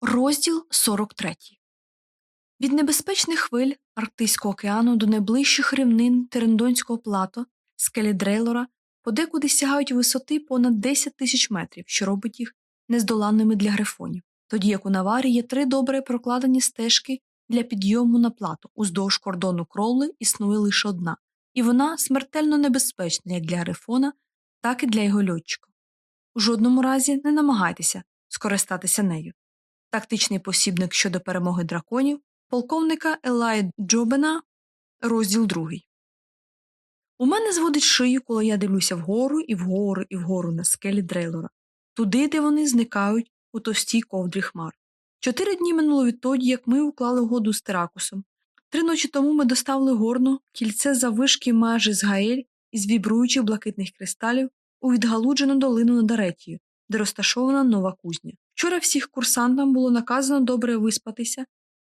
Розділ 43 Від небезпечних хвиль Арктичського океану до найближчих рівнин Терендонського плато, скелі Дрейлора подекуди сягають висоти понад 10 тисяч метрів, що робить їх нездоланними для грифонів, тоді як у Наварі є три добре прокладені стежки для підйому на плато. Уздовж кордону кроли існує лише одна, і вона смертельно небезпечна як для грифона, так і для його льотчика. У жодному разі не намагайтеся скористатися нею тактичний посібник щодо перемоги драконів, полковника Елай Джобена, розділ другий. У мене зводить шию, коли я дивлюся вгору і вгору і вгору на скелі Дрейлора, туди, де вони зникають у товстій ковдрі хмар. Чотири дні минуло відтоді, як ми уклали угоду з Теракусом. Три ночі тому ми доставили горну кільце завишки майже з гаель із вібруючих блакитних кристалів у відгалуджену долину над Аретією, де розташована нова кузня. Вчора всіх курсантам було наказано добре виспатися,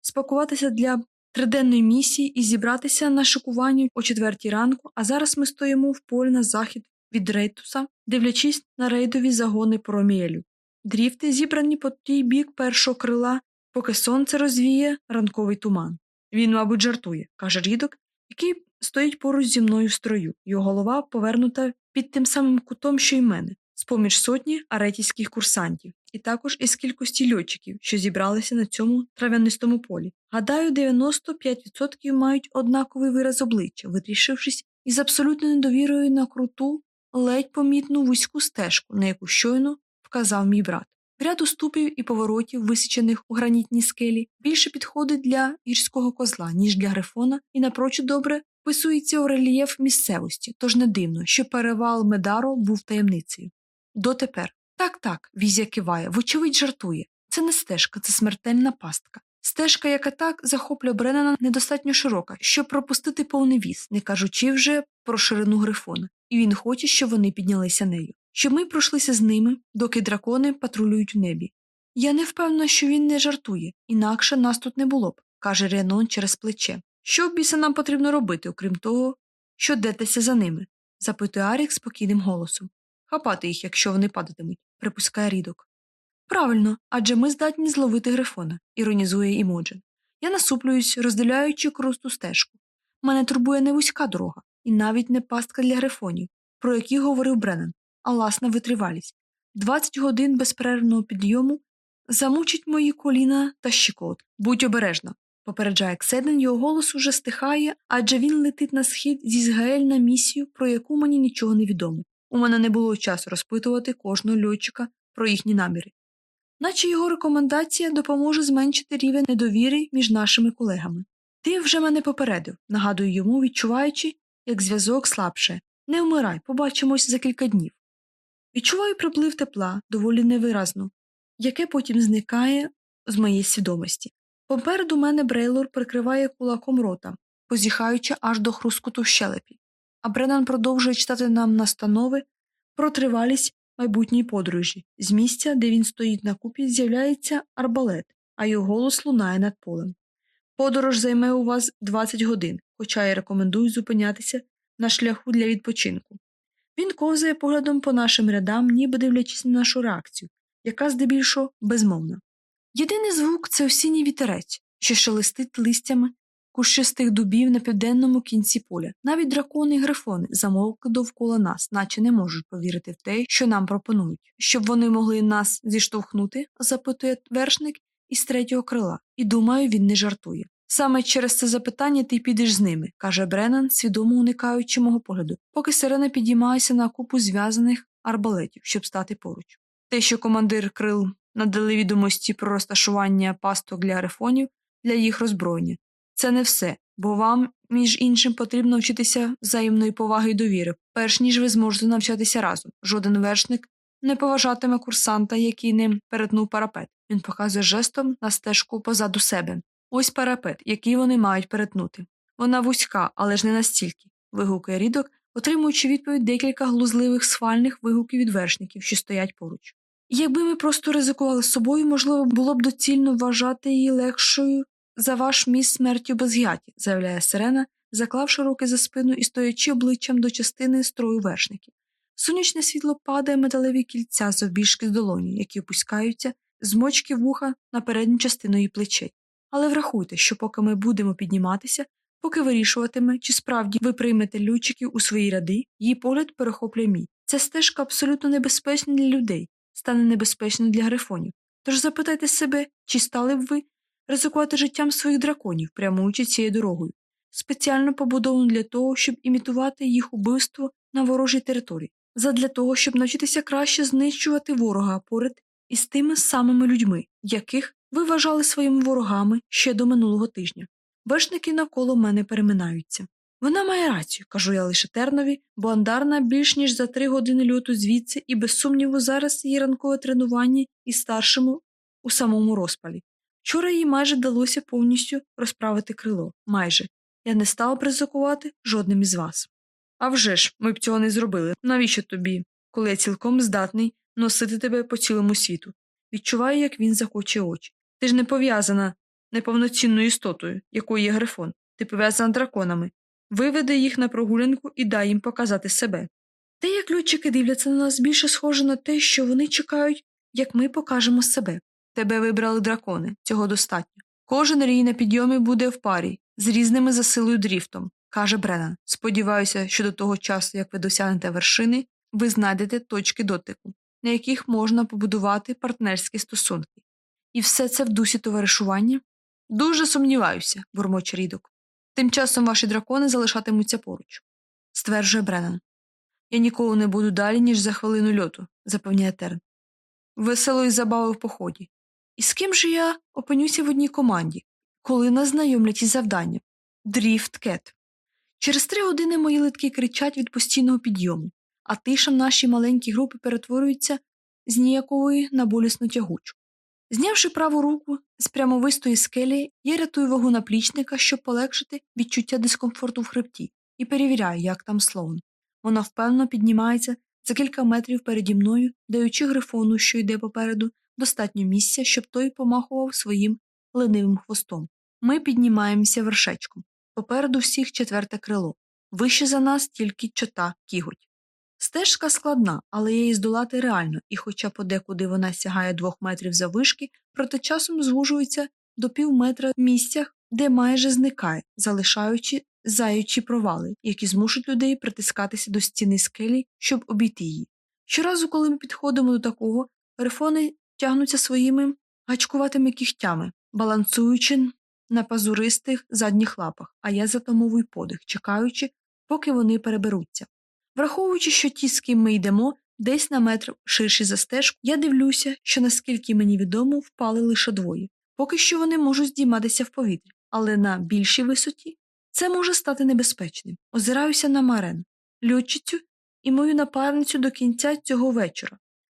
спакуватися для триденної місії і зібратися на шикуванні о четвертій ранку, а зараз ми стоїмо в полі на захід від Рейтуса, дивлячись на рейдові загони Проміелю. Дріфти зібрані по тій бік першого крила, поки сонце розвіє ранковий туман. Він, мабуть, жартує, каже рідок, який стоїть поруч зі мною в строю, його голова повернута під тим самим кутом, що й мене з поміж сотні аретійських курсантів, і також із кількості льотчиків, що зібралися на цьому трав'янистому полі. Гадаю, 95% мають однаковий вираз обличчя, витрішившись із абсолютною недовірою на круту, ледь помітну вузьку стежку, на яку щойно вказав мій брат. Ряд уступів і поворотів, висічених у гранітній скелі, більше підходить для гірського козла, ніж для грифона, і напрочуд добре вписується у рельєф місцевості, тож не дивно, що перевал Медаро був таємницею. Дотепер. Так, так, візія киває, вочевидь жартує. Це не стежка, це смертельна пастка. Стежка, яка так захоплює Бреннана, недостатньо широка, щоб пропустити повний віз, не кажучи вже про ширину грифона, і він хоче, щоб вони піднялися нею. Щоб ми пройшлися з ними, доки дракони патрулюють в небі. Я не впевнена, що він не жартує, інакше нас тут не було б, каже Ріанон через плече. Що біса нам потрібно робити, окрім того, що детеся за ними? запитує Арік спокійним голосом. Хапати їх, якщо вони падатимуть, припускає рідок. Правильно, адже ми здатні зловити грифона, іронізує Імоджен. Я насуплююсь, розділяючи крусту стежку. Мене турбує не вузька дорога, і навіть не пастка для грифонів, про які говорив Бреннан, а власна витривалість. Двадцять годин безперервного підйому замучить мої коліна та щекот. Будь обережна, попереджає Кседен, його голос уже стихає, адже він летить на схід зі Згаель на місію, про яку мені нічого не відомо. У мене не було часу розпитувати кожного льотчика про їхні наміри. Наче його рекомендація допоможе зменшити рівень недовіри між нашими колегами. Ти вже мене попередив, нагадую йому, відчуваючи, як зв'язок слабше. Не вмирай, побачимось за кілька днів. Відчуваю приплив тепла, доволі невиразно, яке потім зникає з моєї свідомості. Попереду мене Брейлор прикриває кулаком рота, позіхаючи аж до хрускоту щелепі а Бреннан продовжує читати нам настанови про тривалість майбутньої подорожі. З місця, де він стоїть на купі, з'являється арбалет, а його голос лунає над полем. Подорож займе у вас 20 годин, хоча я рекомендую зупинятися на шляху для відпочинку. Він ковзає поглядом по нашим рядам, ніби дивлячись на нашу реакцію, яка здебільшого безмовна. Єдиний звук це осінній вітерець, що шелестить листями кущистих дубів на південному кінці поля. Навіть дракони і грифони замовкли довкола нас, наче не можуть повірити в те, що нам пропонують. Щоб вони могли нас зіштовхнути, запитує вершник із третього крила, і думаю, він не жартує. Саме через це запитання ти підеш з ними, каже Бреннан, свідомо уникаючи мого погляду, поки сирена підіймається на купу зв'язаних арбалетів, щоб стати поруч. Те, що командир крил надали відомості про розташування пасток для грифонів для їх роззброєння, це не все, бо вам, між іншим, потрібно вчитися взаємної поваги і довіри, перш ніж ви зможете навчатися разом. Жоден вершник не поважатиме курсанта, який ним перетнув парапет. Він показує жестом на стежку позаду себе. Ось парапет, який вони мають перетнути. Вона вузька, але ж не настільки. вигукує рідок, отримуючи відповідь декілька глузливих сфальних вигуків від вершників, що стоять поруч. Якби ми просто ризикували собою, можливо, було б доцільно вважати її легшою за ваш міст смертю безг'яті, заявляє сирена, заклавши руки за спину і стоячи обличчям до частини строю вершників. Сонячне світло падає металеві кільця завбільшки з долоні, які опускаються з мочки вуха на передню частину її плечей. Але врахуйте, що поки ми будемо підніматися, поки вирішуватиме, чи справді ви приймете льотчиків у свої ряди, її погляд перехоплює мій. Ця стежка абсолютно небезпечна для людей, стане небезпечною для грифонів. Тож запитайте себе, чи стали б ви ризикувати життям своїх драконів, прямуючи цією дорогою, спеціально побудовану для того, щоб імітувати їх убивство на ворожій території, задля того, щоб навчитися краще знищувати ворога поряд із тими самими людьми, яких ви вважали своїми ворогами ще до минулого тижня. Вершники навколо мене переминаються. Вона має рацію, кажу я лише тернові, бо андарна більш ніж за три години льоту звідси, і без сумніву зараз її ранкове тренування із старшими у самому розпалі. Вчора їй майже вдалося повністю розправити крило. Майже. Я не стала б ризикувати жодним із вас. А вже ж, ми б цього не зробили. Навіщо тобі, коли я цілком здатний носити тебе по цілому світу? Відчуваю, як він захоче очі. Ти ж не пов'язана неповноцінною істотою, якою є грифон. Ти пов'язана драконами. Виведи їх на прогулянку і дай їм показати себе. Те, як льотчики дивляться на нас, більше схоже на те, що вони чекають, як ми покажемо себе. Тебе вибрали дракони, цього достатньо. Кожен рій на підйомі буде в парі, з різними за силою дріфтом, каже Бреннан. Сподіваюся, що до того часу, як ви досягнете вершини, ви знайдете точки дотику, на яких можна побудувати партнерські стосунки. І все це в дусі товаришування? Дуже сумніваюся, бурмоче рідок. Тим часом ваші дракони залишатимуться поруч, стверджує Бреннан. Я ніколи не буду далі, ніж за хвилину льоту, запевняє Терн. Веселої забави в поході. І з ким же я опинюся в одній команді, коли нас знайомлять із завданням Дріфт Кет. Через три години мої литки кричать від постійного підйому, а тиша в нашій маленькій групі перетворюється з ніякової на болісну тягучу. Знявши праву руку з прямовистої скелі, я рятую вагу наплічника, щоб полегшити відчуття дискомфорту в хребті, і перевіряю, як там слон. Вона впевнено піднімається за кілька метрів переді мною, даючи грифону, що йде попереду, достатньо місця, щоб той помахував своїм ленивим хвостом. Ми піднімаємося вершечком. Попереду всіх четверте крило. Вище за нас тільки чота кіготь. Стежка складна, але її здолати реально, і хоча подекуди вона сягає двох метрів заввишки, проте часом звужується до пів метра в місцях, де майже зникає, залишаючи заючі провали, які змушують людей притискатися до стіни скелі, щоб обійти її. Щоразу, коли ми підходимо до такого, рифони тягнуться своїми гачкуватими кігтями, балансуючи на пазуристих задніх лапах, а я затамовую подих, чекаючи, поки вони переберуться. Враховуючи, що ті, з ким ми йдемо, десь на метр ширші за стежку, я дивлюся, що наскільки мені відомо, впали лише двоє. Поки що вони можуть здійматися в повітрі, але на більшій висоті це може стати небезпечним. Озираюся на Марен, льотчицю і мою напарницю до кінця цього вечора,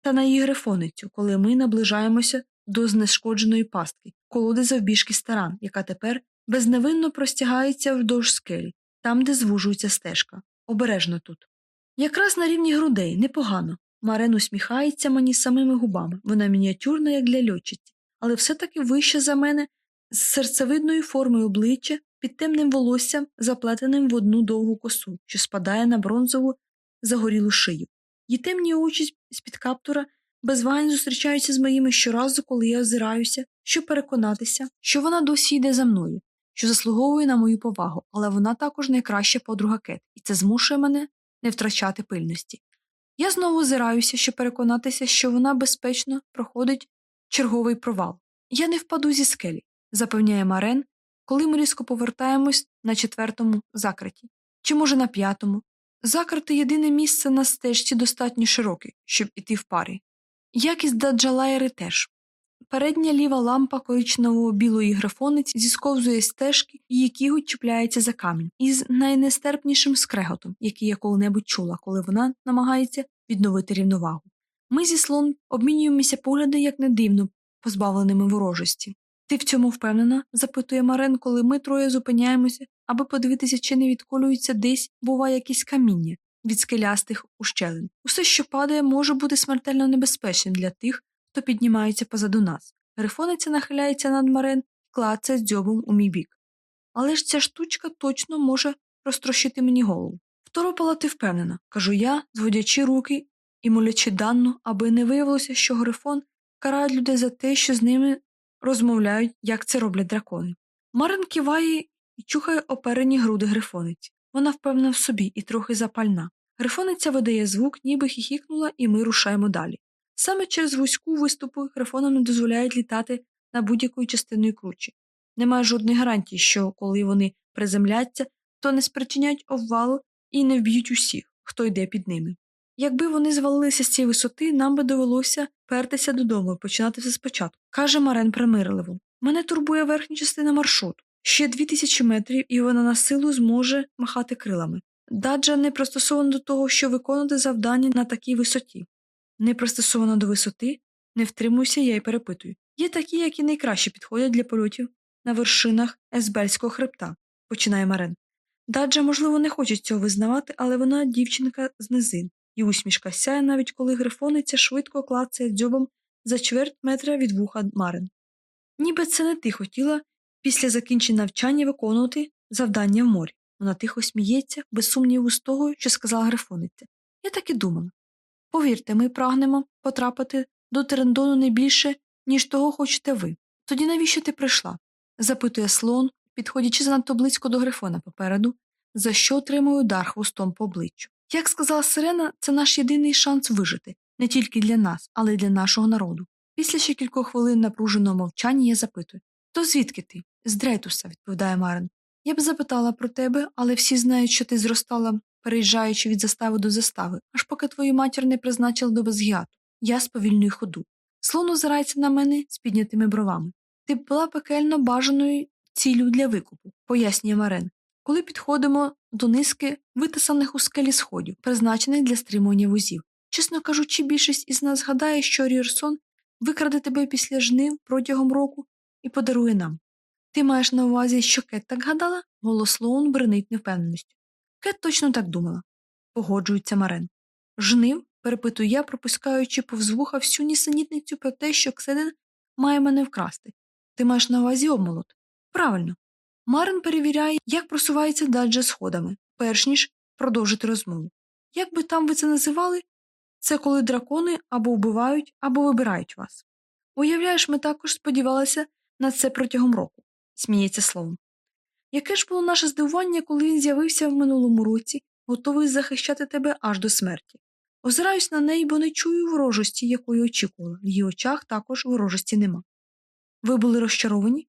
та на її грифоницю, коли ми наближаємося до знешкодженої пастки, колоди завбіжки старан, яка тепер безневинно простягається вдовж скелі, там, де звужується стежка. Обережно тут. Якраз на рівні грудей, непогано. Марен усміхається мені самими губами. Вона мініатюрна, як для льотчиці, але все таки вища за мене з серцевидною формою обличчя, під темним волоссям, заплетеним в одну довгу косу, що спадає на бронзову загорілу шию. Її темні очі з під каптура без вагань зустрічаються з моїми щоразу, коли я озираюся, щоб переконатися, що вона досі йде за мною, що заслуговує на мою повагу, але вона також найкраща подруга Кет, і це змушує мене не втрачати пильності. Я знову озираюся, щоб переконатися, що вона безпечно проходить черговий провал. Я не впаду зі скелі, запевняє Марен, коли ми різко повертаємось на четвертому закриті, чи, може, на п'ятому. Закрите єдине місце на стежці достатньо широке, щоб іти в парі. Як і з Даджалайри теж. Передня ліва лампа коричнево білої графониці зісковзує стежки, її кіготь чіпляється за камінь, із найнестерпнішим скреготом, який я коли-небудь чула, коли вона намагається відновити рівновагу. Ми зі слон обмінюємося погляди, як не дивно, позбавленими ворожості. Ти в цьому впевнена? запитує Марен, коли ми троє зупиняємося, аби подивитися, чи не відколюється десь, буває, якісь каміння від скелястих ущелин. Усе, що падає, може бути смертельно небезпечним для тих, хто піднімається позаду нас. Грифониця нахиляється над Марен клацає дзьобом у мій бік. Але ж ця штучка точно може розтрощити мені голову. Второпала ти впевнена, кажу я, зводячи руки і молячи данну, аби не виявилося, що грифон карають людей за те, що з ними розмовляють, як це роблять дракони. Марин киває і чухає оперені груди грифониці. Вона впевнена в собі і трохи запальна. Грифониця видає звук, ніби хіхікнула, і ми рушаємо далі. Саме через вузьку виступу грифонам не дозволяють літати на будь-якою частиною кручі. Немає жодної гарантії, що коли вони приземляться, то не спричинять обвалу і не вб'ють усіх, хто йде під ними. Якби вони звалилися з цієї висоти, нам би довелося пертися додому і починати все спочатку, каже Марен примирливо. Мене турбує верхня частина маршруту. Ще дві тисячі метрів, і вона на силу зможе махати крилами. Даджа не пристосована до того, що виконувати завдання на такій висоті. Не пристосована до висоти, не втримуюся я й перепитую. Є такі, які найкраще підходять для польотів на вершинах Есбельського хребта, починає Марен. Даджа, можливо, не хоче цього визнавати, але вона дівчинка з низин, і усмішка сяє, навіть коли грифониця швидко клацає дзьобом за чверть метра від вуха Марен. Ніби це не ти хотіла після закінчення навчання виконувати завдання в морі. Вона тихо сміється, без сумніву з того, що сказала грифониця. Я так і думала. Повірте, ми прагнемо потрапити до Терендону не більше, ніж того хочете ви. Тоді навіщо ти прийшла? запитує слон, підходячи занадто близько до грифона попереду, за що отримує удар хвостом по обличчю. Як сказала Сирена, це наш єдиний шанс вижити не тільки для нас, але й для нашого народу. Після ще кількох хвилин напруженого мовчання я запитую То звідки ти? З Дрейтуса, відповідає Марин. Я б запитала про тебе, але всі знають, що ти зростала, переїжджаючи від застави до застави, аж поки твою матір не призначила до безгіату. Я сповільнюю ходу. Слон озирається на мене з піднятими бровами. Ти б була пекельно бажаною ціллю для викупу, пояснює Марен. Коли підходимо до низки витисаних у скелі сходів, призначених для стримування вузів. Чесно кажучи, більшість із нас гадає, що Рірсон викраде тебе після жнив протягом року і подарує нам. Ти маєш на увазі, що Кет так гадала? Голос Лоун бренить невпевненістю. Кет точно так думала, погоджується Марен. Жнив, перепитую я, пропускаючи повз вуха всю нісенітницю про те, що Кседен має мене вкрасти. Ти маєш на увазі обмолот? Правильно. Марин перевіряє, як просувається даджа сходами, перш ніж продовжити розмову. Як би там ви це називали? Це коли дракони або вбивають, або вибирають вас. Уявляєш, ми також сподівалися на це протягом року, сміється Слоун. Яке ж було наше здивування, коли він з'явився в минулому році, готовий захищати тебе аж до смерті. Озираюсь на неї, бо не чую ворожості, якої очікувала. В її очах також ворожості нема. Ви були розчаровані?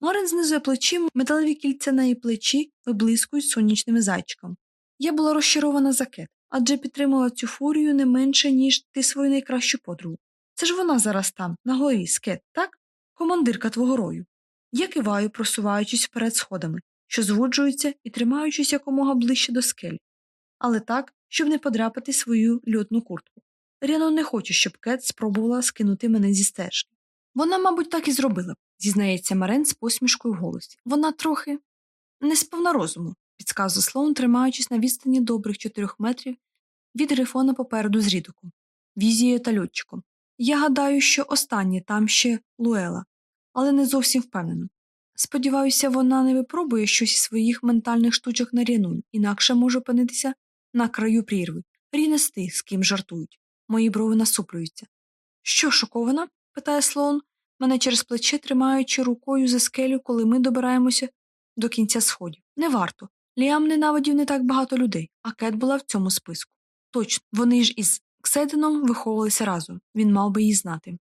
Марин знизує плечі, металеві кільця на її плечі виблискують сонячними зайчиками. Я була розчарована за кет, адже підтримала цю фурію не менше, ніж ти свою найкращу подругу. Це ж вона зараз там, на горі, скет, так? Командирка твого рою. Я киваю, просуваючись вперед сходами, що зводжуються і тримаючись якомога ближче до скелі, але так, щоб не подряпати свою льотну куртку. Ріано не хоче, щоб Кет спробувала скинути мене зі стежки. Вона, мабуть, так і зробила, зізнається Марен з посмішкою в голосі. Вона трохи не сповна розуму, підказує Слоун, тримаючись на відстані добрих чотирьох метрів від грифона попереду з рідоком, візією та льотчиком. Я гадаю, що останнє там ще Луела, але не зовсім впевнена. Сподіваюся, вона не випробує щось із своїх ментальних штучок на Рінун, інакше може опинитися на краю прірви. Рінести, з ким жартують. Мої брови насуплюються. Що, шокована? питає слон, мене через плече тримаючи рукою за скелю, коли ми добираємося до кінця сходів. Не варто. Ліам ненавидів не так багато людей, а Кет була в цьому списку. Точно, вони ж із Кседеном виховувалися разом, він мав би її знати.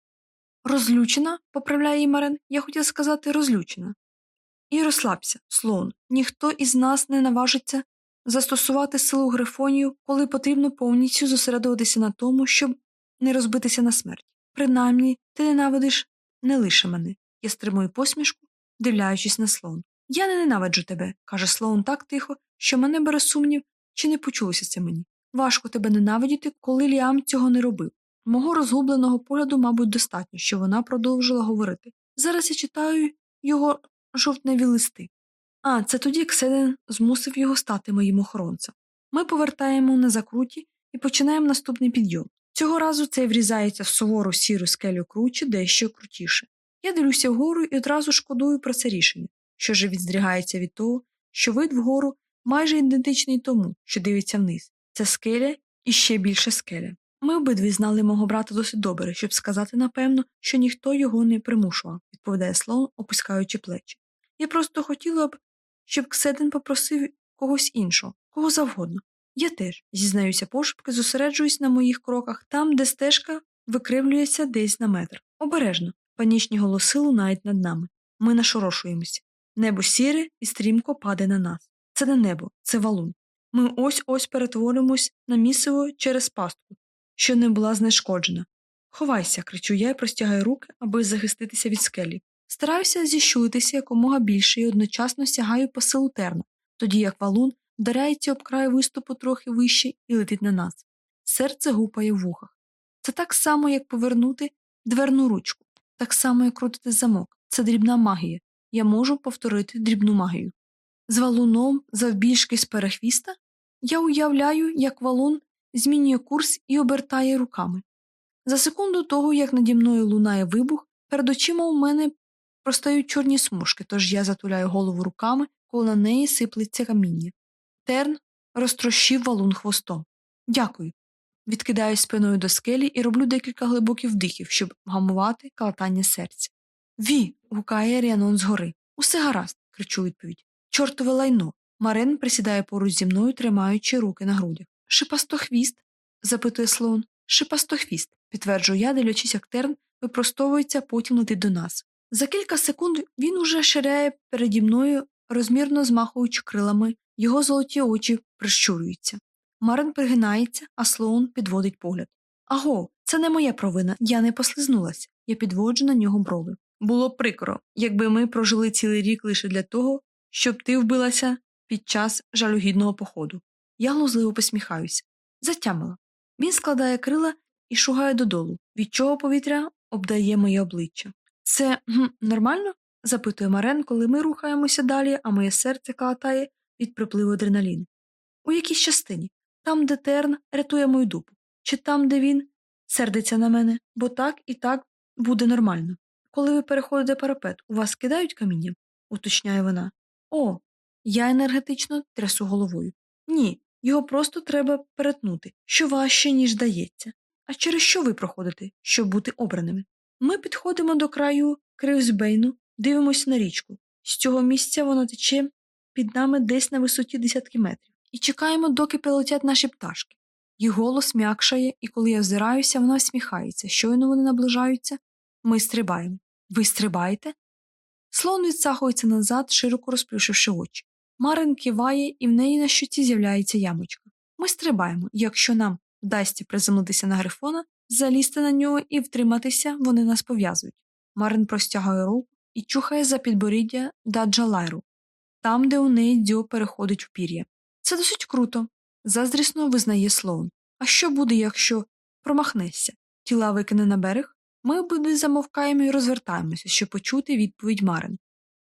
Розлючена, поправляє її Марен, я хотіла сказати розлючена. І розслабся, слон. Ніхто із нас не наважиться застосувати силу грифонію, коли потрібно повністю зосередуватися на тому, щоб не розбитися на смерть. Принаймні, ти ненавидиш не лише мене. Я стримую посмішку, дивляючись на слон. Я не ненавиджу тебе, каже Слоун так тихо, що мене бере сумнів, чи не почулося це мені. Важко тебе ненавидіти, коли Ліам цього не робив. Мого розгубленого погляду, мабуть, достатньо, що вона продовжила говорити. Зараз я читаю його жовтневі листи. А, це тоді Кседен змусив його стати моїм охоронцем. Ми повертаємо на закруті і починаємо наступний підйом. Цього разу цей врізається в сувору сіру скелю кручі дещо крутіше. Я дивлюся вгору і одразу шкодую про це рішення, що живіт здригається від того, що вид вгору майже ідентичний тому, що дивиться вниз. Це скеля і ще більше скеля. Ми обидві знали мого брата досить добре, щоб сказати напевно, що ніхто його не примушував, відповідає Слоун, опускаючи плечі. Я просто хотіла б, щоб Кседен попросив когось іншого, кого завгодно. Я теж, зізнаюся пошепки, зосереджуюсь на моїх кроках там, де стежка викривлюється десь на метр. Обережно, панічні голоси лунають над нами. Ми нашорошуємося. Небо сіре і стрімко паде на нас. Це не небо, це валун. Ми ось ось перетворимось на місиво через пастку, що не була знешкоджена. Ховайся, кричу я і простягаю руки, аби захиститися від скелі. Стараюся зіщулитися якомога більше і одночасно сягаю по силу терна, тоді як валун вдаряється об край виступу трохи вище і летить на нас. Серце гупає в вухах. Це так само, як повернути дверну ручку, так само, як крутити замок. Це дрібна магія. Я можу повторити дрібну магію. З валуном завбільшки з перехвіста я уявляю, як валун змінює курс і обертає руками. За секунду того, як наді мною лунає вибух, перед очима у мене простають чорні смужки, тож я затуляю голову руками, коли на неї сиплеться каміння. Терн розтрощив валун хвостом. Дякую. Відкидаюсь спиною до скелі і роблю декілька глибоких вдихів, щоб гамувати калатання серця. Ві. гукає Ріанон згори. Усе гаразд, кричу відповідь. Чортове лайно. Марен присідає поруч зі мною, тримаючи руки на грудях. Шипастохвіст? запитує слон. Шипастохвіст, підтверджую я, дивлячись, як терн випростовується, потім летить до нас. За кілька секунд він уже ширяє переді мною, розмірно змахуючи крилами, його золоті очі прищурюються. Марен пригинається, а Слоун підводить погляд. Аго, це не моя провина, я не послизнулась. Я підводжу на нього брови. Було б прикро, якби ми прожили цілий рік лише для того, щоб ти вбилася під час жалюгідного походу. Я глузливо посміхаюся. Затямила. Він складає крила і шугає додолу, від чого повітря обдає моє обличчя. Це гм, нормально? запитує Марен, коли ми рухаємося далі, а моє серце калатає від припливу адреналіну. У якійсь частині, там, де Терн рятує мою дупу, чи там, де він сердиться на мене, бо так і так буде нормально. Коли ви переходите парапет, у вас кидають каміння? уточняє вона. О, я енергетично трясу головою. Ні, його просто треба перетнути, що важче, ніж дається. А через що ви проходите, щоб бути обраними? Ми підходимо до краю Кривсбейну, дивимося на річку. З цього місця вона тече під нами десь на висоті десятки метрів, і чекаємо, доки прилетять наші пташки. Їх голос м'якшає, і коли я взираюся, вона всміхається. Щойно вони наближаються, ми стрибаємо. Ви стрибаєте? Слон відсахується назад, широко розплющивши очі. Марин киває, і в неї на щоці з'являється ямочка. Ми стрибаємо, якщо нам вдасться приземлитися на грифона, залізти на нього і втриматися, вони нас пов'язують. Марин простягує руку і чухає за підборіддя даджа Лайру, там, де у неї дзьо переходить в пір'я. Це досить круто, заздрісно визнає Слоун. А що буде, якщо промахнешся? Тіла викине на берег? Ми обидві замовкаємо і розвертаємося, щоб почути відповідь Марин.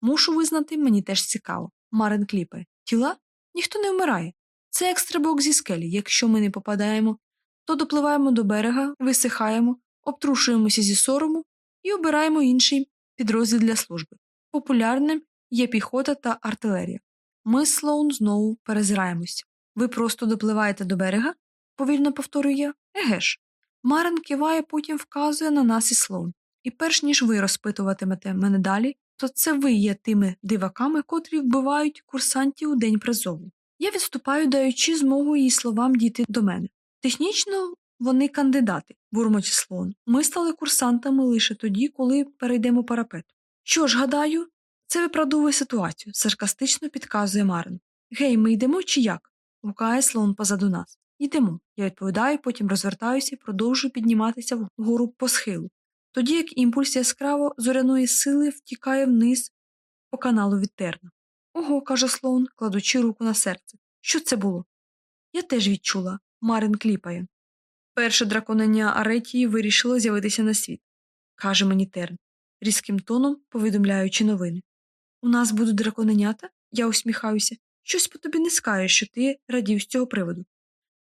Мушу визнати, мені теж цікаво. Марин кліпає. Тіла? Ніхто не вмирає. Це як стрибок зі скелі. Якщо ми не попадаємо, то допливаємо до берега, висихаємо, обтрушуємося зі сорому і обираємо інший підрозділ для служби. Популярним є піхота та артилерія. Ми з Слоун знову перезираємося. Ви просто допливаєте до берега? повільно повторюю я. Еге ж. Марин киває, потім вказує на нас і Слоун. І перш ніж ви розпитуватимете мене далі, то це ви є тими диваками, котрі вбивають курсантів у день призову. Я відступаю, даючи змогу її словам дійти до мене. Технічно вони кандидати, бурмоче слон. Ми стали курсантами лише тоді, коли перейдемо парапет. Що ж, гадаю, це виправдовує ситуацію, саркастично підказує Марин. Гей, ми йдемо чи як? гукає слон позаду нас. Йдемо. Я відповідаю, потім розвертаюся і продовжую підніматися вгору по схилу. Тоді як імпульс яскраво зоряної сили втікає вниз по каналу від терна. Ого, каже слон, кладучи руку на серце. Що це було? Я теж відчула. Марин кліпає. Перше драконення Аретії вирішило з'явитися на світ, каже мені Терн, різким тоном повідомляючи новини. У нас будуть драконенята? Я усміхаюся. Щось по тобі не скаже, що ти радів з цього приводу.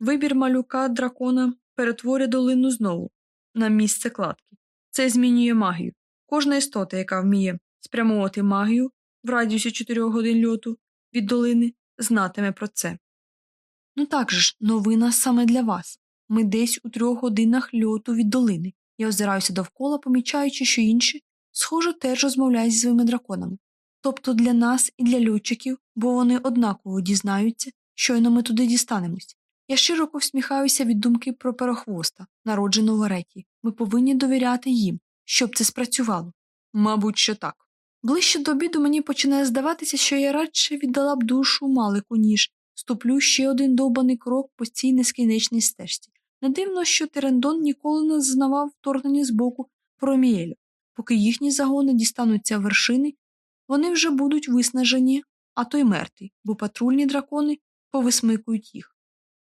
Вибір малюка дракона перетворює долину знову на місце кладки. Це змінює магію. Кожна істота, яка вміє спрямовувати магію в радіусі 4 годин льоту від долини, знатиме про це. Ну так же ж, новина саме для вас. Ми десь у трьох годинах льоту від долини. Я озираюся довкола, помічаючи, що інші, схоже, теж розмовляють зі своїми драконами. Тобто для нас і для льотчиків, бо вони однаково дізнаються, щойно ми туди дістанемось. Я широко всміхаюся від думки про перохвоста, народженого в Ареті. Ми повинні довіряти їм, щоб це спрацювало. Мабуть, що так. Ближче до обіду мені починає здаватися, що я радше віддала б душу малику, ніж ступлю ще один довбаний крок по цій нескінченній стежці. Не дивно, що Терендон ніколи не зазнавав вторгнення з боку Промієлю. Поки їхні загони дістануться вершини, вони вже будуть виснажені, а то й мертві, бо патрульні дракони повисмикують їх.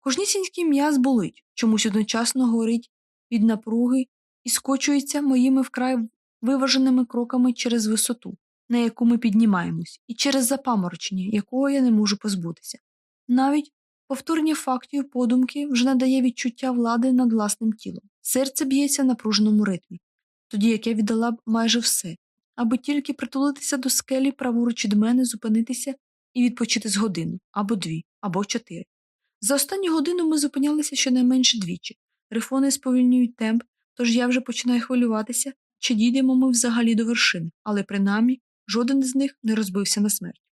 Кожнісінький м'яз болить, чомусь одночасно горить від напруги і скочується моїми вкрай виваженими кроками через висоту, на яку ми піднімаємось, і через запаморочення, якого я не можу позбутися. Навіть повторення фактів подумки вже надає відчуття влади над власним тілом. Серце б'ється в напруженому ритмі, тоді як я віддала б майже все, аби тільки притулитися до скелі праворуч від мене, зупинитися і відпочити з годину, або дві, або чотири. За останню годину ми зупинялися щонайменше двічі. Рифони сповільнюють темп, тож я вже починаю хвилюватися, чи дійдемо ми взагалі до вершин, але принаймні жоден з них не розбився на смерть.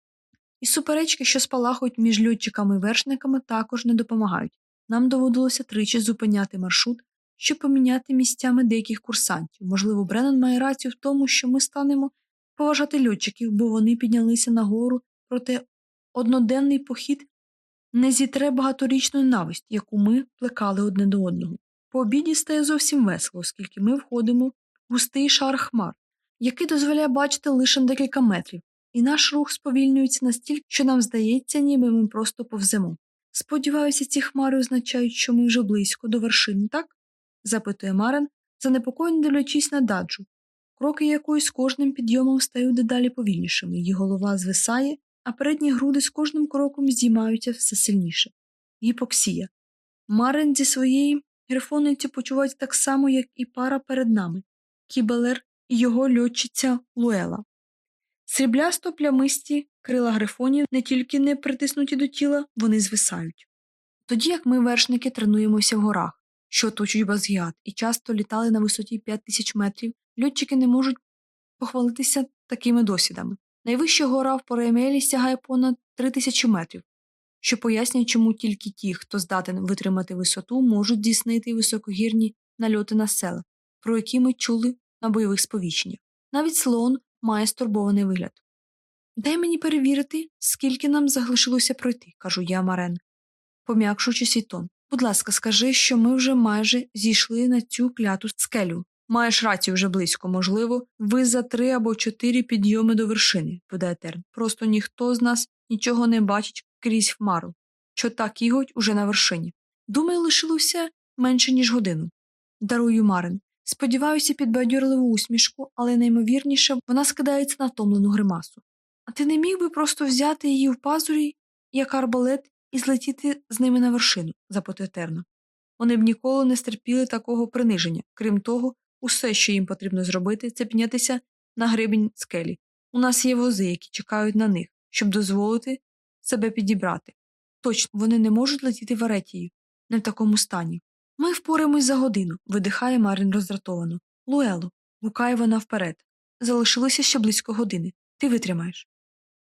І суперечки, що спалахують між льотчиками і вершниками, також не допомагають. Нам доводилося тричі зупиняти маршрут, щоб поміняти місцями деяких курсантів. Можливо, Бреннан має рацію в тому, що ми станемо поважати льотчиків, бо вони піднялися нагору, проте одноденний похід не зітре багаторічну нависть, яку ми плекали одне до одного. По обіді стає зовсім весело, оскільки ми входимо в густий шар хмар, який дозволяє бачити лише декілька метрів, і наш рух сповільнюється настільки, що нам здається, ніби ми просто повземо. Сподіваюся, ці хмари означають, що ми вже близько до вершини, так? Запитує Марен, занепокоєно дивлячись на даджу, кроки якої з кожним підйомом стають дедалі повільнішими, її голова звисає, а передні груди з кожним кроком здіймаються все сильніше. Гіпоксія. Марен зі своєї грифониці почувається так само, як і пара перед нами Кібелер і його льотчиця Луела. Сріблясто плямисті крила грифонів не тільки не притиснуті до тіла, вони звисають. Тоді як ми, вершники, тренуємося в горах, що оточують Базгіат, і часто літали на висоті 5 тисяч метрів, льотчики не можуть похвалитися такими досвідами. Найвища гора в Поромієлі сягає понад 3 тисячі метрів, що пояснює, чому тільки ті, хто здатен витримати висоту, можуть здійснити високогірні нальоти на села, про які ми чули на бойових сповіщеннях. Навіть слон має стурбований вигляд. Дай мені перевірити, скільки нам залишилося пройти, кажу я Марен, пом'якшуючи свій тон. Будь ласка, скажи, що ми вже майже зійшли на цю кляту скелю. Маєш рацію вже близько, можливо, ви за три або чотири підйоми до вершини, видає Терн. Просто ніхто з нас нічого не бачить крізь хмару, що так іготь уже на вершині. Думаю, лишилося менше, ніж годину. Дарую Марин. Сподіваюся, підбадьорливу усмішку, але наймовірніше вона скидається на втомлену гримасу. А ти не міг би просто взяти її в пазурі, як арбалет, і злетіти з ними на вершину, запитує Терна. Вони б ніколи не стерпіли такого приниження. Крім того, усе, що їм потрібно зробити, це піднятися на гребінь скелі. У нас є вози, які чекають на них, щоб дозволити себе підібрати. Точно, вони не можуть летіти в аретії, не в такому стані. Ми впораємось за годину, видихає Марин роздратовано. Луело, гукає вона вперед. Залишилося ще близько години. Ти витримаєш.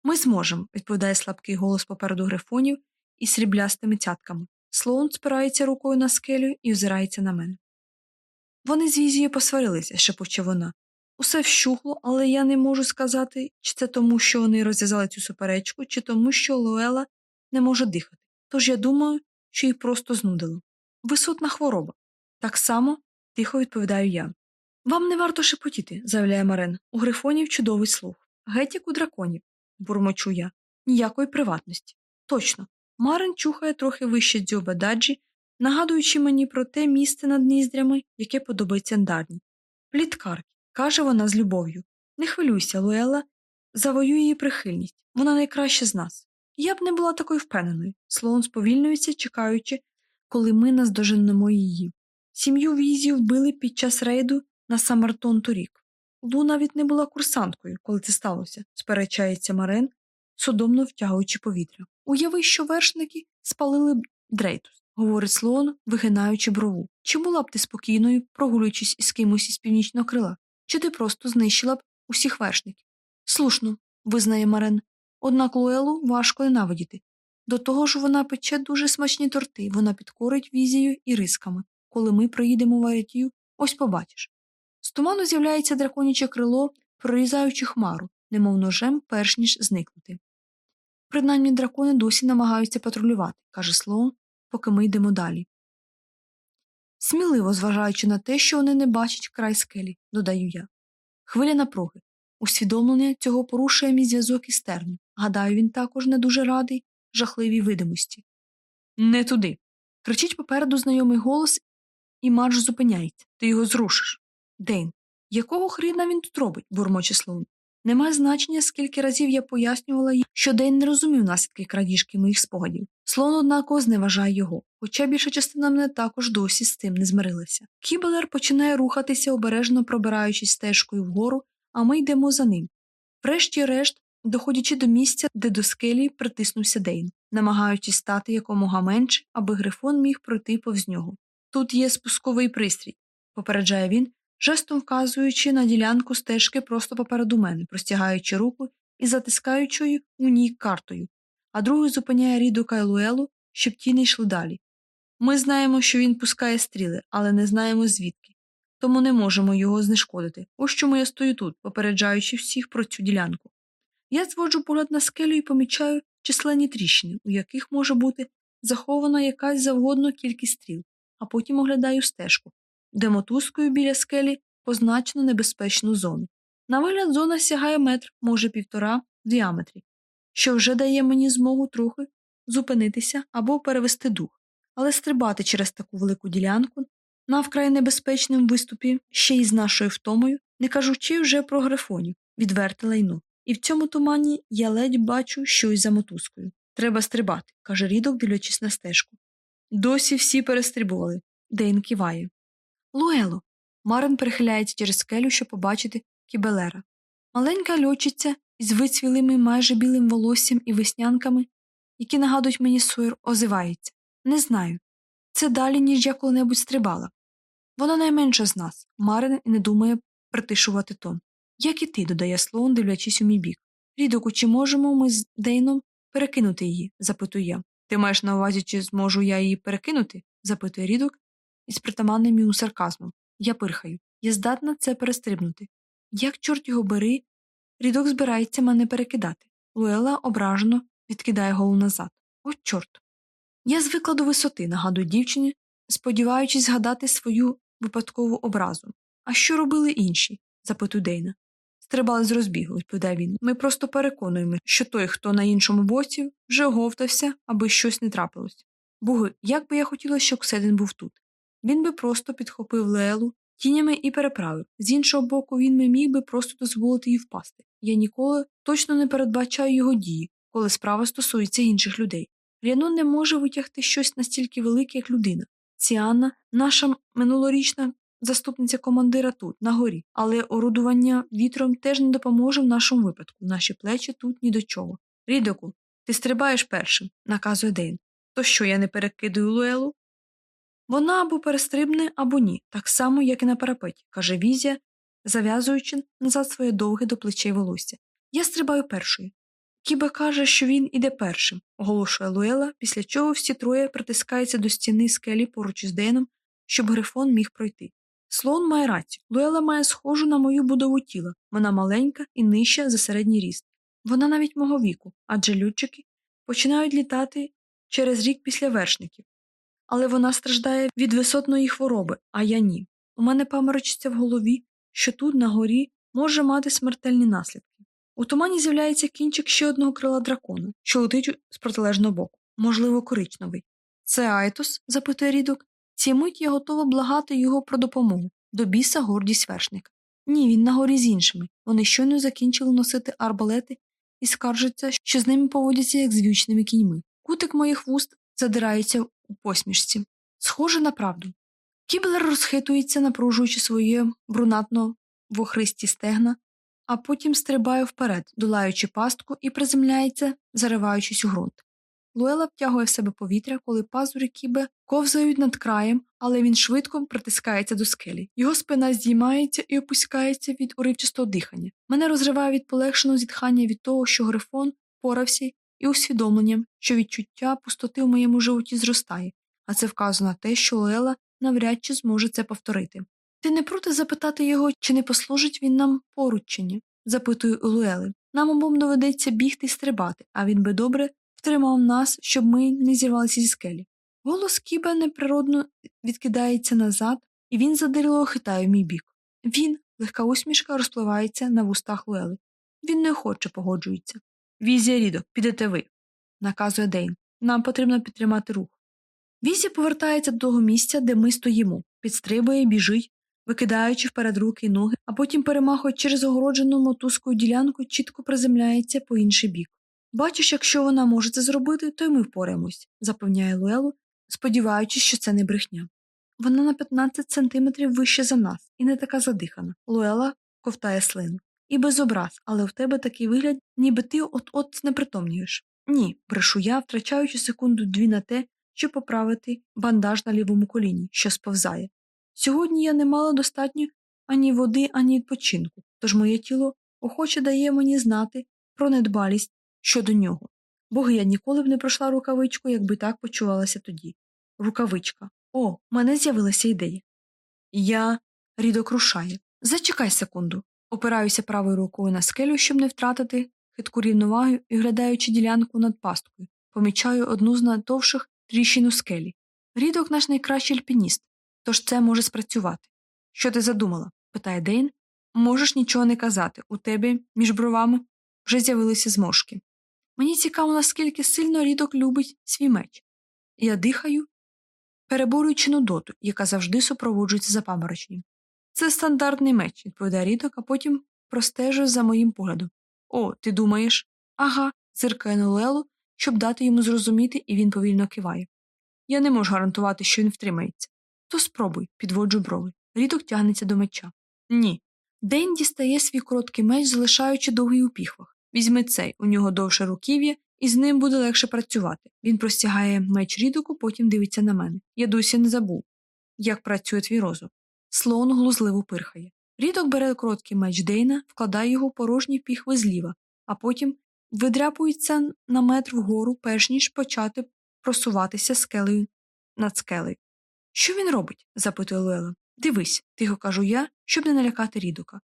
Ми зможемо, відповідає слабкий голос попереду грифонів із сріблястими цятками. Слоун спирається рукою на скелю і озирається на мене. Вони з візією посварилися, шепоче вона. Усе вщухло, але я не можу сказати, чи це тому, що вони розв'язали цю суперечку, чи тому, що Луела не може дихати. Тож я думаю, що їх просто знудило. Висотна хвороба. Так само, тихо відповідаю я. Вам не варто шепотіти, заявляє Марен. У грифонів чудовий слух. Геть як у драконів, бурмочу я. Ніякої приватності. Точно. Марен чухає трохи вище дзьоба даджі, нагадуючи мені про те місце над ніздрями, яке подобається Андарні. Пліткарки, каже вона з любов'ю. Не хвилюйся, Луела, завоює її прихильність. Вона найкраща з нас. Я б не була такою впевненою. Слоун сповільнюється, чекаючи, коли ми наздоженемо її. Сім'ю візів вбили під час рейду на Самартон торік. Лу навіть не була курсанткою, коли це сталося, сперечається Марен, судомно втягуючи повітря. Уяви, що вершники спалили б Дрейтус. говорить слон, вигинаючи брову. Чи була б ти спокійною, прогулюючись із кимось із північного крила? Чи ти просто знищила б усіх вершників? Слушно, визнає Марен. Однак Луелу важко ненавидіти. До того ж вона пече дуже смачні торти, вона підкорить візією і рисками. Коли ми проїдемо в Аретію, ось побачиш. З туману з'являється драконяче крило, прорізаючи хмару, немов ножем, перш ніж зникнути. Принаймні дракони досі намагаються патрулювати, каже Слоун, поки ми йдемо далі. Сміливо зважаючи на те, що вони не бачать край скелі, додаю я. Хвиля напруги. Усвідомлення цього порушує мій зв'язок із Терном. Гадаю, він також не дуже радий жахливій видимості. Не туди. Кричить попереду знайомий голос, і марш зупиняється. Ти його зрушиш. Дейн. Якого хріна він тут робить? бурмоче Слоун. Немає значення, скільки разів я пояснювала їй, що Дейн не розумів наслідки крадіжки моїх спогадів. Слоун, однаково, зневажає його, хоча більша частина мене також досі з цим не змирилася. Кібелер починає рухатися, обережно пробираючись стежкою вгору, а ми йдемо за ним. Врешті-решт, доходячи до місця, де до скелі притиснувся Дейн, намагаючись стати якомога менше, аби грифон міг пройти повз нього. Тут є спусковий пристрій, попереджає він, жестом вказуючи на ділянку стежки просто попереду мене, простягаючи руку і затискаючи у ній картою, а другий зупиняє Ріду Кайлуелу, щоб ті не йшли далі. Ми знаємо, що він пускає стріли, але не знаємо звідки, тому не можемо його знешкодити. Ось чому я стою тут, попереджаючи всіх про цю ділянку. Я зводжу погляд на скелю і помічаю численні тріщини, у яких може бути захована якась завгодно кількість стріл, а потім оглядаю стежку, де мотузкою біля скелі позначено небезпечну зону. На вигляд, зона сягає метр, може півтора в діаметрі, що вже дає мені змогу трохи зупинитися або перевести дух, але стрибати через таку велику ділянку на вкрай небезпечному виступі ще й з нашою втомою, не кажучи вже про грифонів, відверте лайно. І в цьому тумані я ледь бачу щось за мотузкою. Треба стрибати, каже рідок, дивлячись на стежку. Досі всі перестрибували. Дейн киває. Луело. Марин перехиляється через скелю, щоб побачити кібелера. Маленька льотчиця із вицвілими майже білим волоссям і веснянками, які нагадують мені сойр, озивається. Не знаю. Це далі, ніж я коли-небудь стрибала. Вона найменша з нас. Марин і не думає притишувати тон. Як і ти, додає Слоун, дивлячись у мій бік. Рідоку, чи можемо ми з Дейном перекинути її? запитую я. Ти маєш на увазі, чи зможу я її перекинути? запитує рідок із притаманним йому сарказмом. Я пирхаю. Я здатна це перестрибнути. Як, чорт його бери, рідок збирається мене перекидати. Луела ображено відкидає голову назад. О, чорт. Я звикла до висоти, нагадую дівчині, сподіваючись згадати свою випадкову образу. А що робили інші? запитує Дейна. Стрибали з розбігу, відповідає він. Ми просто переконуємо, що той, хто на іншому боці, вже оговтався, аби щось не трапилось. Боги, як би я хотіла, щоб Кседин був тут. Він би просто підхопив Лелу тінями і переправив. З іншого боку, він би міг би просто дозволити їй впасти. Я ніколи точно не передбачаю його дії, коли справа стосується інших людей. Ріанон не може витягти щось настільки велике, як людина. Ціанна, наша минулорічна заступниця командира тут, на горі, але орудування вітром теж не допоможе в нашому випадку. Наші плечі тут ні до чого. Рідоку, ти стрибаєш першим, наказує Дейн. То що я не перекидаю Луелу? Вона або перестрибне, або ні, так само, як і на парапеті, каже Візія, зав'язуючи назад своє довге до плечей волосся. Я стрибаю першою. Кібе каже, що він іде першим, оголошує Луела, після чого всі троє притискаються до стіни скелі поруч із Дейном, щоб грифон міг пройти. Слон має рацію. Луела має схожу на мою будову тіла. Вона маленька і нижча за середній ріст. Вона навіть мого віку, адже льотчики починають літати через рік після вершників. Але вона страждає від висотної хвороби, а я ні. У мене паморочиться в голові, що тут, на горі, може мати смертельні наслідки. У тумані з'являється кінчик ще одного крила дракона, що летить з протилежного боку, можливо, коричневий. Це Айтос? запитує рідок. Ці мить я готова благати його про допомогу до біса гордість вершника. Ні, він на горі з іншими. Вони щойно закінчили носити арбалети і скаржаться, що з ними поводяться як з в'ючними кіньми. Кутик моїх вуст задирається у посмішці. Схоже на правду. Кіблер розхитується, напружуючи своє брунатно вохристі стегна, а потім стрибає вперед, долаючи пастку і приземляється, зариваючись у ґрунт. Луела втягує в себе повітря, коли пазурі кібе ковзають над краєм, але він швидко притискається до скелі. Його спина здіймається і опускається від уривчастого дихання. Мене розриває від полегшеного зітхання від того, що грифон порався і усвідомленням, що відчуття пустоти в моєму животі зростає, а це вказує на те, що Луела навряд чи зможе це повторити. Ти не проти запитати його, чи не послужить він нам поручення? запитую у Луели. Нам обом доведеться бігти і стрибати, а він би добре втримав нас, щоб ми не зірвалися зі скелі. Голос Кіба неприродно відкидається назад, і він задирливо хитає в мій бік. Він, легка усмішка, розпливається на вустах Луели. Він неохоче погоджується. Візія, Рідок, підете ви, наказує Дейн. Нам потрібно підтримати рух. Візія повертається до того місця, де ми стоїмо, підстрибує, біжить, викидаючи вперед руки й ноги, а потім перемахує через огороджену мотузкою ділянку, чітко приземляється по інший бік. Бачиш, якщо вона може це зробити, то й ми впораємось, запевняю Луелу, сподіваючись, що це не брехня. Вона на 15 сантиметрів вище за нас і не така задихана. Луела ковтає слину. І без образ, але в тебе такий вигляд, ніби ти от-от знепритомнюєш. Ні, брешу я, втрачаючи секунду дві на те, щоб поправити бандаж на лівому коліні, що сповзає. Сьогодні я не мала достатньо ані води, ані відпочинку, тож моє тіло охоче дає мені знати про недбалість щодо нього. Боги я ніколи б не пройшла рукавичку, якби так почувалася тоді. Рукавичка. О, мене з'явилася ідея. Я рідок рушає. Зачекай секунду. Опираюся правою рукою на скелю, щоб не втратити хитку рівноваги і, глядаючи ділянку над пасткою, помічаю одну з найдовших тріщин у скелі. Рідок наш найкращий альпініст, тож це може спрацювати. Що ти задумала? питає Дейн. Можеш нічого не казати. У тебе між бровами вже з'явилися зморшки. Мені цікаво, наскільки сильно рідок любить свій меч. Я дихаю, переборюючи нудоту, яка завжди супроводжується запамороченням. Це стандартний меч, відповідає Рідок, а потім простежує за моїм поглядом. О, ти думаєш? Ага, зиркаю на Луелу, щоб дати йому зрозуміти, і він повільно киває. Я не можу гарантувати, що він втримається. То спробуй, підводжу брови. Рідок тягнеться до меча. Ні. Дейн дістає свій короткий меч, залишаючи довгий у піхвах. Візьми цей, у нього довше руків'я, і з ним буде легше працювати. Він простягає меч Рідоку, потім дивиться на мене. Я досі не забув, як працює твій розум. Слон глузливо пирхає. Рідок бере короткий меч Дейна, вкладає його в порожні піхви зліва, а потім видряпується на метр вгору, перш ніж почати просуватися скелею над скелею. Що він робить? запитує Луела. Дивись, тихо кажу я, щоб не налякати рідока.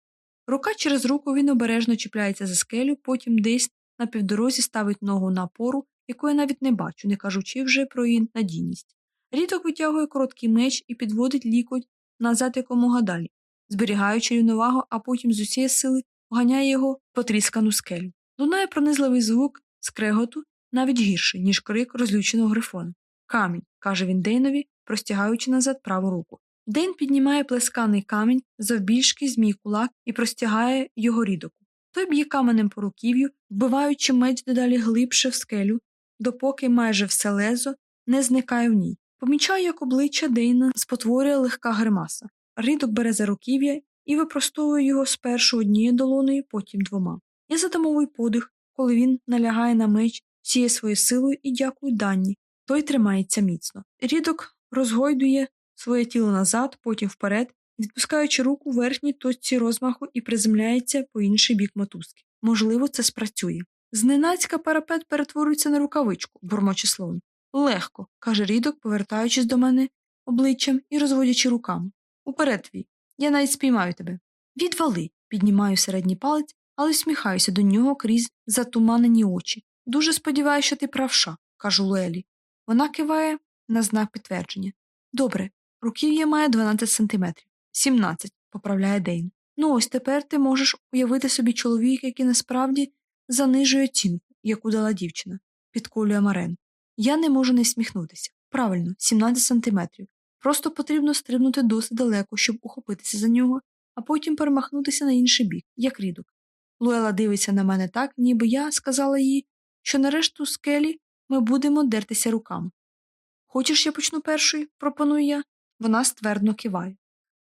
Рука через руку він обережно чіпляється за скелю, потім десь на півдорозі ставить ногу на опору, яку я навіть не бачу, не кажучи вже про її надійність. Рідок витягує короткий меч і підводить лікоть назад якомога далі, зберігаючи рівновагу, а потім з усієї сили оганяє його потріскану скелю. Лунає пронизливий звук скреготу навіть гірший, ніж крик розлюченого грифона. Камінь, каже він Дейнові, простягаючи назад праву руку. Дейн піднімає плесканий камінь завбільшки змій кулак і простягає його рідоку. Той б'є каменем по руків'ю, вбиваючи меч дедалі глибше в скелю, допоки майже все лезо не зникає в ній. Помічаю, як обличчя Дейна спотворює легка гримаса. Рідок бере за руків'я і випростовує його спершу однією долоною, потім двома. Я затамовую подих, коли він налягає на меч всією своєю силою і дякую дані. Той тримається міцно. Рідок розгойдує своє тіло назад, потім вперед, відпускаючи руку в верхній точці розмаху і приземляється по інший бік мотузки. Можливо, це спрацює. Зненацька парапет перетворюється на рукавичку, бурмоче слон. Легко, каже рідок, повертаючись до мене обличчям і розводячи руками. Уперед твій. Я навіть спіймаю тебе. Відвали. Піднімаю середній палець, але всміхаюся до нього крізь затуманені очі. Дуже сподіваюся, що ти правша, кажу Луелі. Вона киває на знак підтвердження. Добре, руків'я має 12 сантиметрів. 17, поправляє Дейн. Ну ось тепер ти можеш уявити собі чоловіка, який насправді занижує оцінку, яку дала дівчина, підколює Марен. Я не можу не сміхнутися. Правильно, 17 сантиметрів. Просто потрібно стрибнути досить далеко, щоб ухопитися за нього, а потім перемахнутися на інший бік, як рідок. Луела дивиться на мене так, ніби я сказала їй, що на решту скелі ми будемо дертися руками. Хочеш, я почну першою? пропоную я. Вона ствердно киває.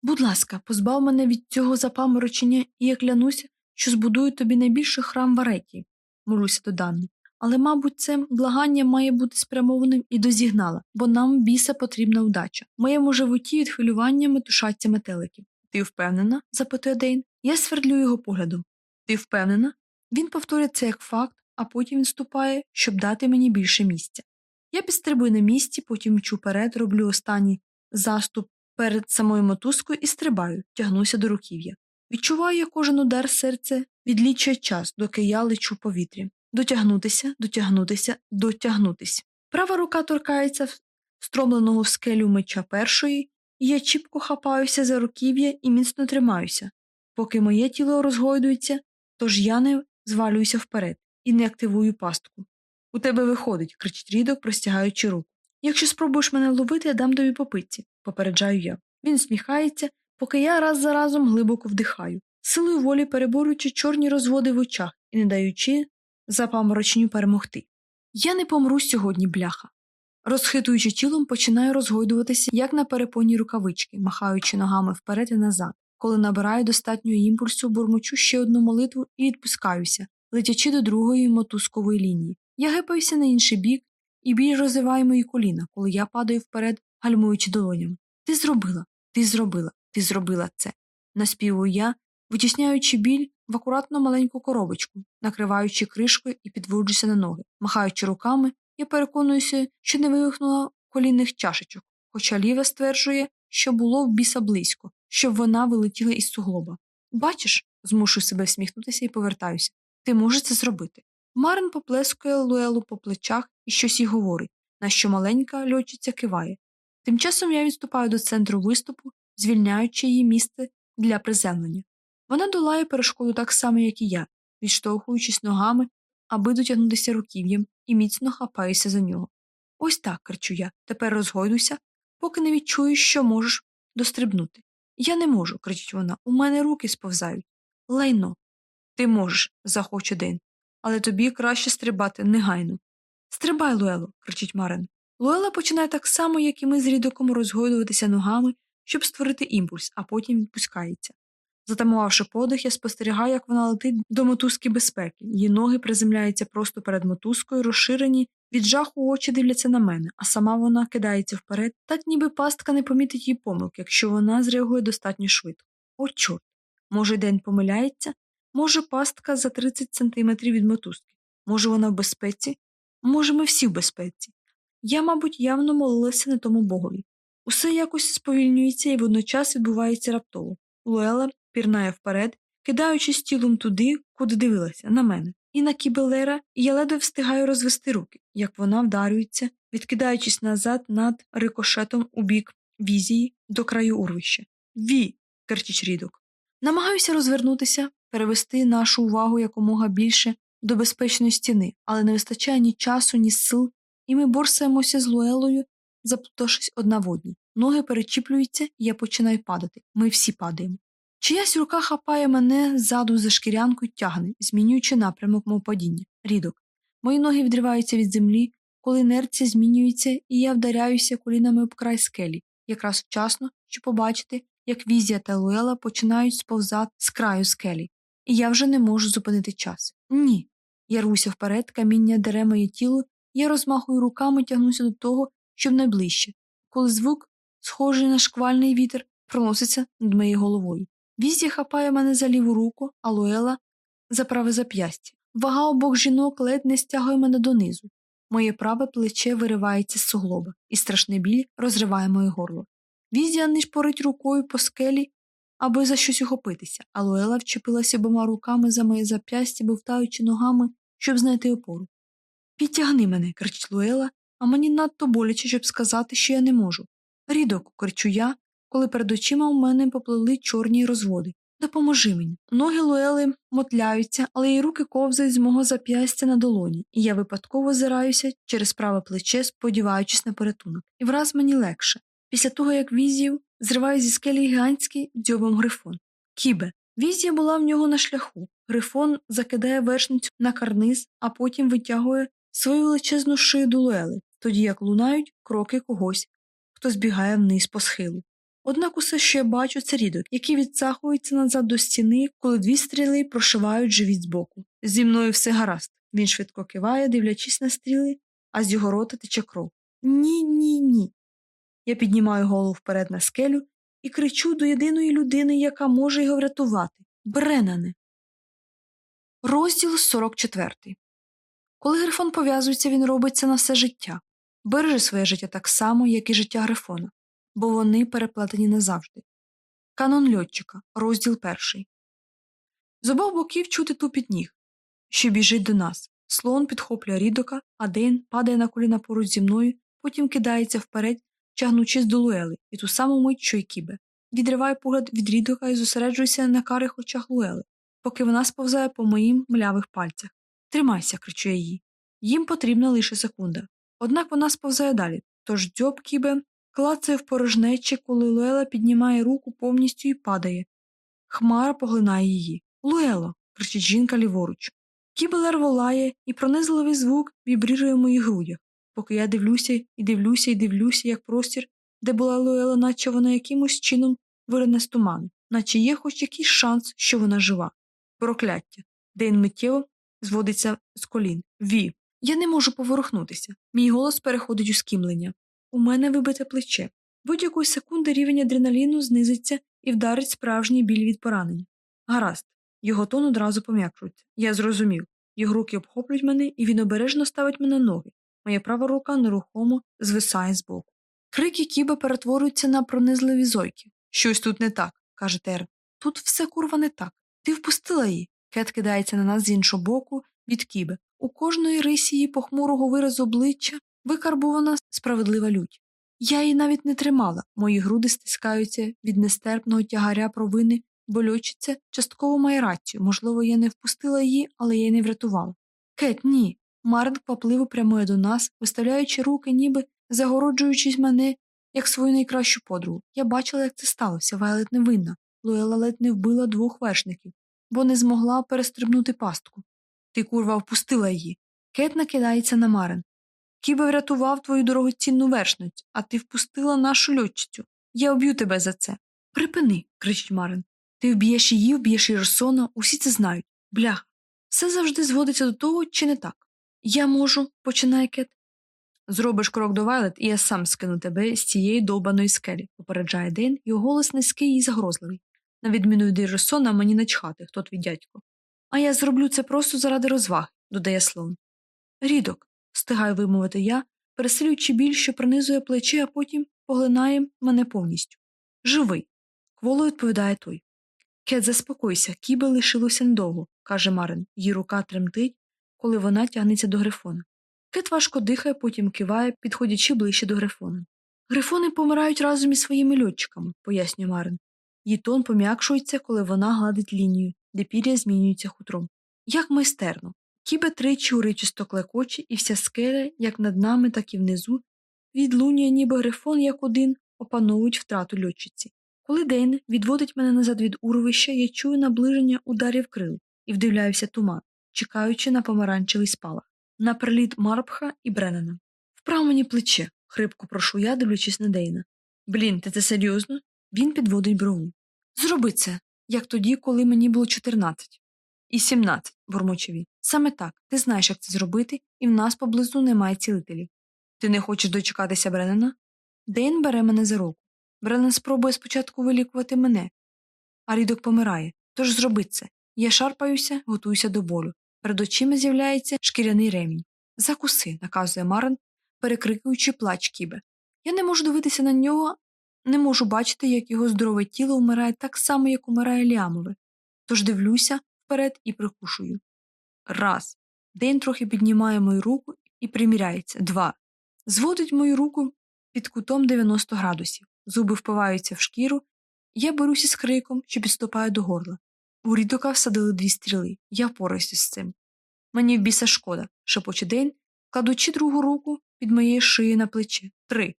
Будь ласка, позбав мене від цього запаморочення, і я клянуся, що збудую тобі найбільший храм в Ареті, молюся до Данни. Але, мабуть, це благання має бути спрямованим і до зігнала, бо нам біса потрібна вдача. В моєму животі від хвилювання метушаться метелики. Ти впевнена? запитує Дейн. Я свердлю його поглядом. Ти впевнена? Він повторює це як факт, а потім відступає, щоб дати мені більше місця. Я підстрибую на місці, потім мчу вперед, роблю останній заступ перед самою мотузкою і стрибаю, тягнуся до руків'я. Відчуваю я кожен удар серця, відлічує час, доки я лечу в повітрі. Дотягнутися, дотягнутися, дотягнутися. Права рука торкається встромленого в скелю меча першої, і я чіпко хапаюся за руків'я і міцно тримаюся, поки моє тіло розгойдується, тож я не звалююся вперед і не активую пастку. У тебе виходить, кричить рідок, простягаючи руку. Якщо спробуєш мене ловити, я дам тобі попитці, попереджаю я. Він сміхається, поки я раз за разом глибоко вдихаю, силою волі переборюючи чорні розводи в очах і не даючи запаморочню перемогти. Я не помру сьогодні, бляха. Розхитуючи тілом, починаю розгойдуватися, як на перепонні рукавички, махаючи ногами вперед і назад. Коли набираю достатньо імпульсу, бурмочу ще одну молитву і відпускаюся, летячи до другої мотузкової лінії. Я гепаюся на інший бік і біль розвиває мої коліна, коли я падаю вперед, гальмуючи долонями. Ти зробила, ти зробила, ти зробила це. Наспівую я, витісняючи біль в акуратно маленьку коробочку, накриваючи кришкою і підводжуся на ноги. Махаючи руками, я переконуюся, що не вивихнула колінних чашечок, хоча ліва стверджує, що було в біса близько, щоб вона вилетіла із суглоба. Бачиш, змушую себе всміхнутися і повертаюся. Ти можеш це зробити. Марин поплескує Луелу по плечах і щось їй говорить, на що маленька льотчиця киває. Тим часом я відступаю до центру виступу, звільняючи її місце для приземлення. Вона долає перешкоду так само, як і я, відштовхуючись ногами, аби дотягнутися руків'ям і міцно хапаюся за нього. Ось так, кричу я, тепер розгойдуся, поки не відчую, що можеш дострибнути. Я не можу, кричить вона, у мене руки сповзають. Лайно. Ти можеш, захоче Дин, але тобі краще стрибати негайно. Стрибай, Луело, кричить Марин. Луела починає так само, як і ми з рідоком розгойдуватися ногами, щоб створити імпульс, а потім відпускається. Затамувавши подих, я спостерігаю, як вона летить до мотузки безпеки. Її ноги приземляються просто перед мотузкою, розширені, від жаху очі дивляться на мене, а сама вона кидається вперед, так ніби пастка не помітить її помилки, якщо вона зреагує достатньо швидко. О, чорт! Може, день помиляється, може, пастка за 30 сантиметрів від мотузки, може, вона в безпеці, може, ми всі в безпеці. Я, мабуть, явно молилася на тому богові. Усе якось сповільнюється і водночас відбувається раптово. Луела пірнає вперед, кидаючись тілом туди, куди дивилася, на мене, і на кібелера, і я ледве встигаю розвести руки, як вона вдарюється, відкидаючись назад над рикошетом у бік візії до краю урвища. Ві. керчить рідок. Намагаюся розвернутися, перевести нашу увагу якомога більше до безпечної стіни, але не вистачає ні часу, ні сил, і ми борсаємося з Луелою, заплутавшись одна в одній. Ноги перечіплюються, і я починаю падати. Ми всі падаємо. Чиясь рука хапає мене ззаду за шкірянку й тягне, змінюючи напрямок мого падіння. Рідок. Мої ноги відриваються від землі, коли інерція змінюється, і я вдаряюся колінами об край скелі, якраз вчасно, щоб побачити, як Візія та Луела починають сповзати з краю скелі, і я вже не можу зупинити час. Ні. Я рвуся вперед, каміння дере моє тіло, я розмахую руками, тягнуся до того, щоб найближче, коли звук, схожий на шквальний вітер, проноситься над моєю головою. Візі хапає мене за ліву руку, а Луела за праве зап'ястя. Вага обох жінок ледь не стягує мене донизу. Моє праве плече виривається з суглоба, і страшний біль розриває моє горло. Візія нишпорить рукою по скелі, аби за щось ухопитися, а Луела вчепилася обома руками за моє зап'ястя, бовтаючи ногами, щоб знайти опору. Підтягни мене, кричить Луела, а мені надто боляче, щоб сказати, що я не можу. Рідок, кричу я, коли перед очима у мене поплили чорні розводи. Допоможи мені. Ноги Луели мотляються, але її руки ковзають з мого зап'ястя на долоні, і я випадково зираюся через праве плече, сподіваючись на порятунок. І враз мені легше. Після того, як візію, зриваю зі скелі гігантський дзьобом грифон. Кібе. Візія була в нього на шляху. Грифон закидає вершницю на карниз, а потім витягує свою величезну шию до Луели, тоді як лунають кроки когось, хто збігає вниз по схилу. Однак усе, я бачу, це рідок, який відсахується назад до стіни, коли дві стріли прошивають живіт збоку. Зі мною все гаразд. Він швидко киває, дивлячись на стріли, а з його рота тече кров. Ні, ні, ні. Я піднімаю голову вперед на скелю і кричу до єдиної людини, яка може його врятувати Бренане. Розділ 44. Коли Грифон пов'язується, він робить це на все життя, береже своє життя так само, як і життя Грифона, бо вони переплетені назавжди. Канон льотчика, розділ перший. З обох боків чути тупіт ніг, що біжить до нас. Слон підхоплює рідока, а Дейн падає на коліна поруч зі мною, потім кидається вперед, тягнучись до Луели, і ту саму мить, що й кібе. Відриваю погляд від рідока і зосереджуюся на карих очах Луели, поки вона сповзає по моїм млявих пальцях. Тримайся, кричу їй. Їм потрібна лише секунда. Однак вона сповзає далі, тож дзьоб кібе клацає в порожнечі, коли Луела піднімає руку повністю і падає. Хмара поглинає її. Луело. кричить жінка ліворуч. Кібелер волає, і пронизливий звук вібрірує в моїх грудях, поки я дивлюся і дивлюся і дивлюся, як простір, де була Луела, наче вона якимось чином вирине з туману, наче є хоч якийсь шанс, що вона жива. Прокляття. Дейн миттєво зводиться з колін. Ві. Я не можу поворухнутися. Мій голос переходить у скімлення. У мене вибите плече. Будь-якої секунди рівень адреналіну знизиться і вдарить справжній біль від поранення. Гаразд. Його тон одразу пом'якшується. Я зрозумів. Його руки обхоплюють мене, і він обережно ставить мене ноги. Моя права рука нерухомо звисає збоку. Крики кіба перетворюються на пронизливі зойки. Щось тут не так, каже Тер. Тут все курва не так. Ти впустила її. Кет кидається на нас з іншого боку від кіби. У кожної рисі її похмурого виразу обличчя викарбувана справедлива лють. Я її навіть не тримала, мої груди стискаються від нестерпного тягаря провини, бо льотчиця частково має рацію, можливо, я не впустила її, але я й не врятувала. Кет, ні. Марн квапливо прямує до нас, виставляючи руки, ніби загороджуючись мене, як свою найкращу подругу. Я бачила, як це сталося, Вайлет не винна. Луела ледь не вбила двох вершників, бо не змогла перестрибнути пастку. Ти, курва, впустила її. Кет накидається на Марин. Кібе врятував твою дорогоцінну вершницю, а ти впустила нашу льотчицю. Я вб'ю тебе за це. Припини, кричить Марин. Ти вб'єш її, вб'єш і Росона, усі це знають. Бляха. Все завжди зводиться до того, чи не так. Я можу, починає Кет. Зробиш крок до Вайлет, і я сам скину тебе з цієї довбаної скелі, попереджає Дейн, його голос низький і загрозливий. На відміну від Росона, мені начхати, хто твій дядько. А я зроблю це просто заради розваги, додає слон. Рідок, встигаю вимовити я, пересилюючи біль, що пронизує плечі, а потім поглинає мене повністю. Живий. Кволо відповідає той. Кет, заспокойся, кібе лишилося недовго, каже Марин. Її рука тремтить, коли вона тягнеться до грифона. Кет важко дихає, потім киває, підходячи ближче до грифона. Грифони помирають разом із своїми льотчиками, пояснює Марин. Її тон пом'якшується, коли вона гладить лінію, де пір'я змінюється хутром. Як майстерно. Кібе тричі уричисто клекоче, і вся скеля, як над нами, так і внизу, відлунює, ніби грифон, як один, опановують втрату льотчиці. Коли Дейн відводить мене назад від урвища, я чую наближення ударів крил і вдивляюся туман, чекаючи на помаранчевий спалах, на приліт Марпха і Бреннена. Вправ мені плече, хрипко прошу я, дивлячись на Дейна. Блін, ти це серйозно? Він підводить брову. Зроби це, як тоді, коли мені було 14. І 17, бурмоче він. Саме так, ти знаєш, як це зробити, і в нас поблизу немає цілителів. Ти не хочеш дочекатися Бреннена? Дейн бере мене за руку. Бреннен спробує спочатку вилікувати мене, а рідок помирає. Тож зроби це. Я шарпаюся, готуюся до болю. Перед очима з'являється шкіряний ремінь. Закуси, наказує Марин, перекрикуючи плач кібе. Я не можу дивитися на нього, не можу бачити, як його здорове тіло вмирає так само, як умирає лямове. Тож дивлюся вперед і прикушую. Раз. День трохи піднімає мою руку і приміряється. Два. Зводить мою руку під кутом 90 градусів. Зуби впиваються в шкіру, я беруся з криком, що підступаю до горла. У рідока всадили дві стріли. Я впораюся з цим. Мені в біса шкода, шепоче день, кладучи другу руку під моєю шиєю на плече. Три.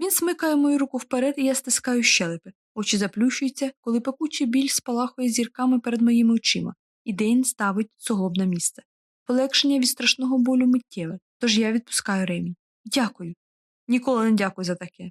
Він смикає мою руку вперед, і я стискаю щелепи. Очі заплющуються, коли пекучий біль спалахує зірками перед моїми очима, і Дейн ставить суглоб на місце. Полегшення від страшного болю миттєве, тож я відпускаю ремінь. Дякую. Ніколи не дякую за таке.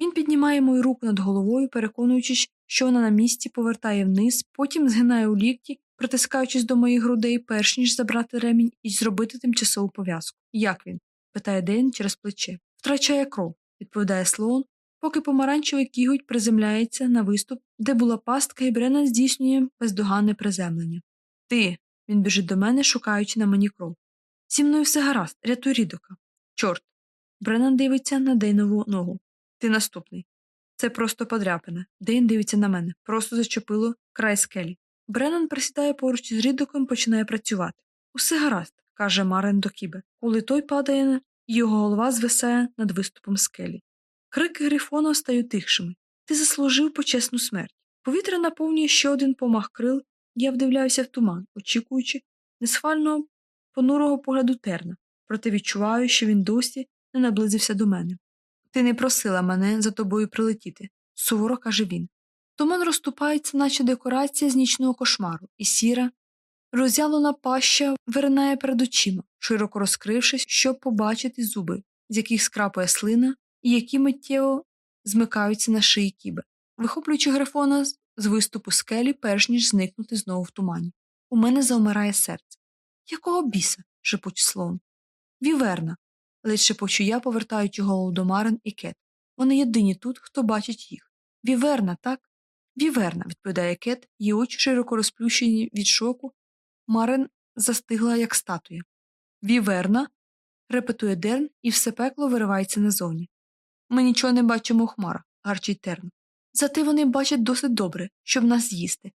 Він піднімає мою руку над головою, переконуючись, що вона на місці повертає вниз, потім згинає у лікті, притискаючись до моїх грудей, перш ніж забрати ремінь і зробити тимчасову пов'язку. Як він? питає Дейн через плече. Втрачає кров, відповідає слон, поки помаранчевий кіготь приземляється на виступ, де була пастка, і Бреннан здійснює бездоганне приземлення. Ти. Він біжить до мене, шукаючи на мені кров. Зі мною все гаразд, рятуй рідока. Чорт. Бреннан дивиться на Дейнову ногу. Ти наступний. Це просто подряпина. Дейн дивиться на мене, просто зачепило край скелі. Бреннан присідає поруч із рідоком і починає працювати. Усе гаразд, каже Марен до Кібе, коли той падає, його голова звисає над виступом скелі. Крики Грифона стають тихшими. Ти заслужив почесну смерть. Повітря наповнює ще один помах крил, я вдивляюся в туман, очікуючи несхвального понурого погляду терна, проте відчуваю, що він досі не наблизився до мене. Ти не просила мене за тобою прилетіти, суворо каже він. Туман розступається, наче декорація з нічного кошмару, і сіра, роззялена паща виринає перед очима, широко розкрившись, щоб побачити зуби, з яких скрапує слина, і які миттєво змикаються на шиї кіби, вихоплюючи грифона з виступу скелі, перш ніж зникнути знову в тумані. У мене завмирає серце. Якого біса? шепоче Слоун. Віверна. ледь шепочу я, повертаючи голову до Марин і Кет. Вони єдині тут, хто бачить їх. Віверна, так? Віверна, відповідає Кет, її очі широко розплющені від шоку. Марин застигла, як статуя. Віверна. репетує Терн, і все пекло виривається назовні. Ми нічого не бачимо у хмарах, гарчить Терн. Зате вони бачать досить добре, щоб нас з'їсти.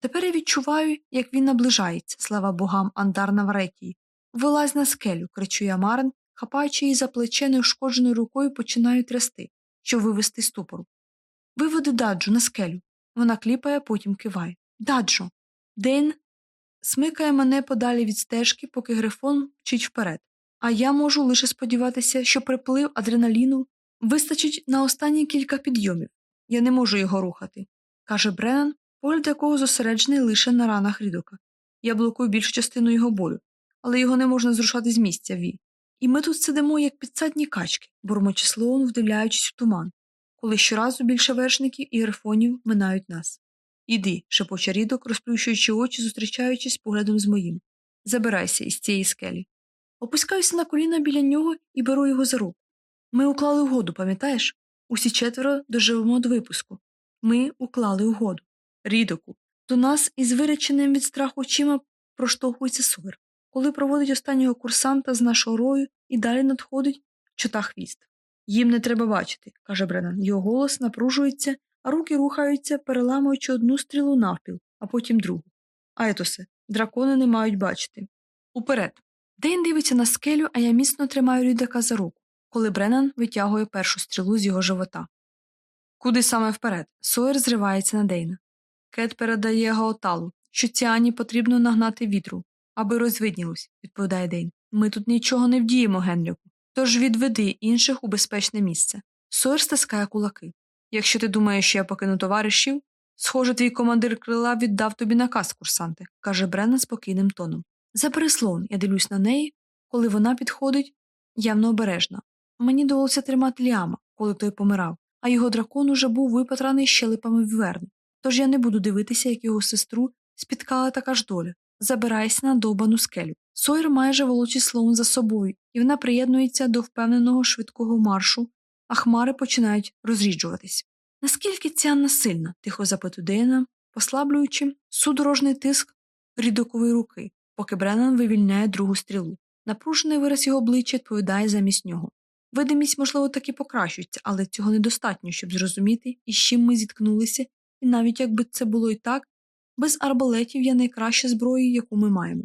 Тепер я відчуваю, як він наближається, слава богам, Андар Навретії. Вилазь на скелю, кричу я Марин, хапаючи її за плече неушкодженою рукою, починаю трясти, щоб вивести ступору. Виведи даджу на скелю. Вона кліпає, потім киває. Даджо. Дейн смикає мене подалі від стежки, поки грифон вчить вперед. А я можу лише сподіватися, що приплив адреналіну вистачить на останні кілька підйомів. Я не можу його рухати, каже Бреннан, погляд якого зосереджений лише на ранах рідока. Я блокую більшу частину його болю, але його не можна зрушати з місця ві. І ми тут сидимо, як підсадні качки, бурмоче Слоун, вдивляючись в туман, коли щоразу більше вершників і грифонів минають нас. Іди, шепоче рідок, розплющуючи очі, зустрічаючись поглядом з моїм. Забирайся із цієї скелі. Опускаюся на коліна біля нього і беру його за руку. Ми уклали угоду, пам'ятаєш? Усі четверо доживемо до випуску. Ми уклали угоду. Рідоку. До нас із виреченим від страху очима проштовхується сувер, коли проводить останнього курсанта з нашого рою і далі надходить чота хвіст. Їм не треба бачити, каже Бреннан. Його голос напружується, а руки рухаються, переламуючи одну стрілу навпіл, а потім другу. Айтосе, дракони не мають бачити. Уперед. Дейн дивиться на скелю, а я міцно тримаю рідака за руку, коли Бреннан витягує першу стрілу з його живота. Куди саме вперед? Сойер зривається на Дейна. Кет передає Гаоталу, що Ціані потрібно нагнати вітру, аби розвиднілось, відповідає Дейн. Ми тут нічого не вдіємо, Генріку. Тож відведи інших у безпечне місце. Сойер стискає кулаки. Якщо ти думаєш, що я покину товаришів, схоже, твій командир крила віддав тобі наказ, курсанти, каже Бреннан спокійним тоном. Забери слон, я дивлюсь на неї, коли вона підходить явно обережна. Мені довелося тримати Ліама, коли той помирав, а його дракон уже був випатраний щелепами вверни. Тож я не буду дивитися, як його сестру спіткала така ж доля. Забирайся на довбану скелю. Сойер майже волочить слон за собою, і вона приєднується до впевненого швидкого маршу, а хмари починають розріджуватись. Наскільки ця насильна? тихо запитує Дейна, послаблюючи судорожний тиск рідокової руки, поки Бреннан вивільняє другу стрілу. Напружений вираз його обличчя відповідає замість нього. Видимість, можливо, таки покращується, але цього недостатньо, щоб зрозуміти, із чим ми зіткнулися, і навіть якби це було і так, без арбалетів є найкраща зброя, яку ми маємо.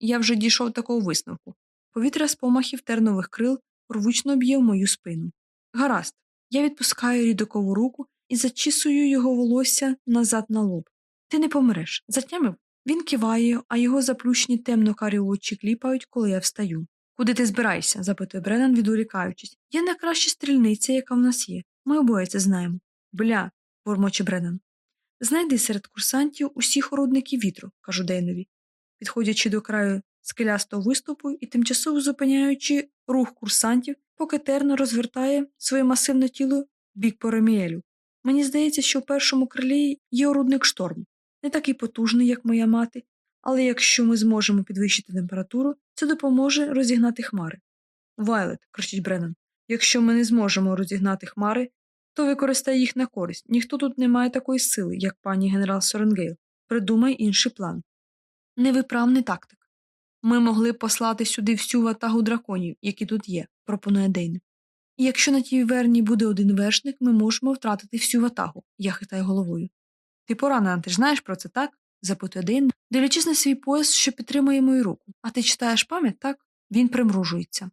Я вже дійшов такого висновку. Повітря з помахів тернових крил рвучно б'є в мою спину. Гаразд, я відпускаю рідокову руку і зачісую його волосся назад на лоб. Ти не помреш. Затямив? Він киває, а його заплющені темно карі очі кліпають, коли я встаю. Куди ти збираєшся? запитує Бреннан, відволікаючись. Я найкраща стрільниця, яка в нас є. Ми обоє це знаємо. Бля, бурмоче Бреннан. Знайди серед курсантів усіх орудників вітру, кажу Дейнові, підходячи до краю скелястого виступу і тимчасово зупиняючи рух курсантів, поки Терн розвертає своє масивне тіло бік по Реміелю. Мені здається, що в першому крилі є орудник штормів, не такий потужний, як моя мати, але якщо ми зможемо підвищити температуру, це допоможе розігнати хмари. Вайлет, кричить Бреннан, якщо ми не зможемо розігнати хмари, то використай їх на користь. Ніхто тут не має такої сили, як пані генерал Соренгейл. Придумай інший план. Невиправний тактик. Ми могли б послати сюди всю ватагу драконів, які тут є, пропонує Дейн. Якщо на тій верні буде один вершник, ми можемо втратити всю ватагу, я хитаю головою. Ти поранена, ти ж знаєш про це, так? Запитує Дейн, дивлячись на свій пояс, що підтримує мою руку. А ти читаєш пам'ять, так? Він примружується.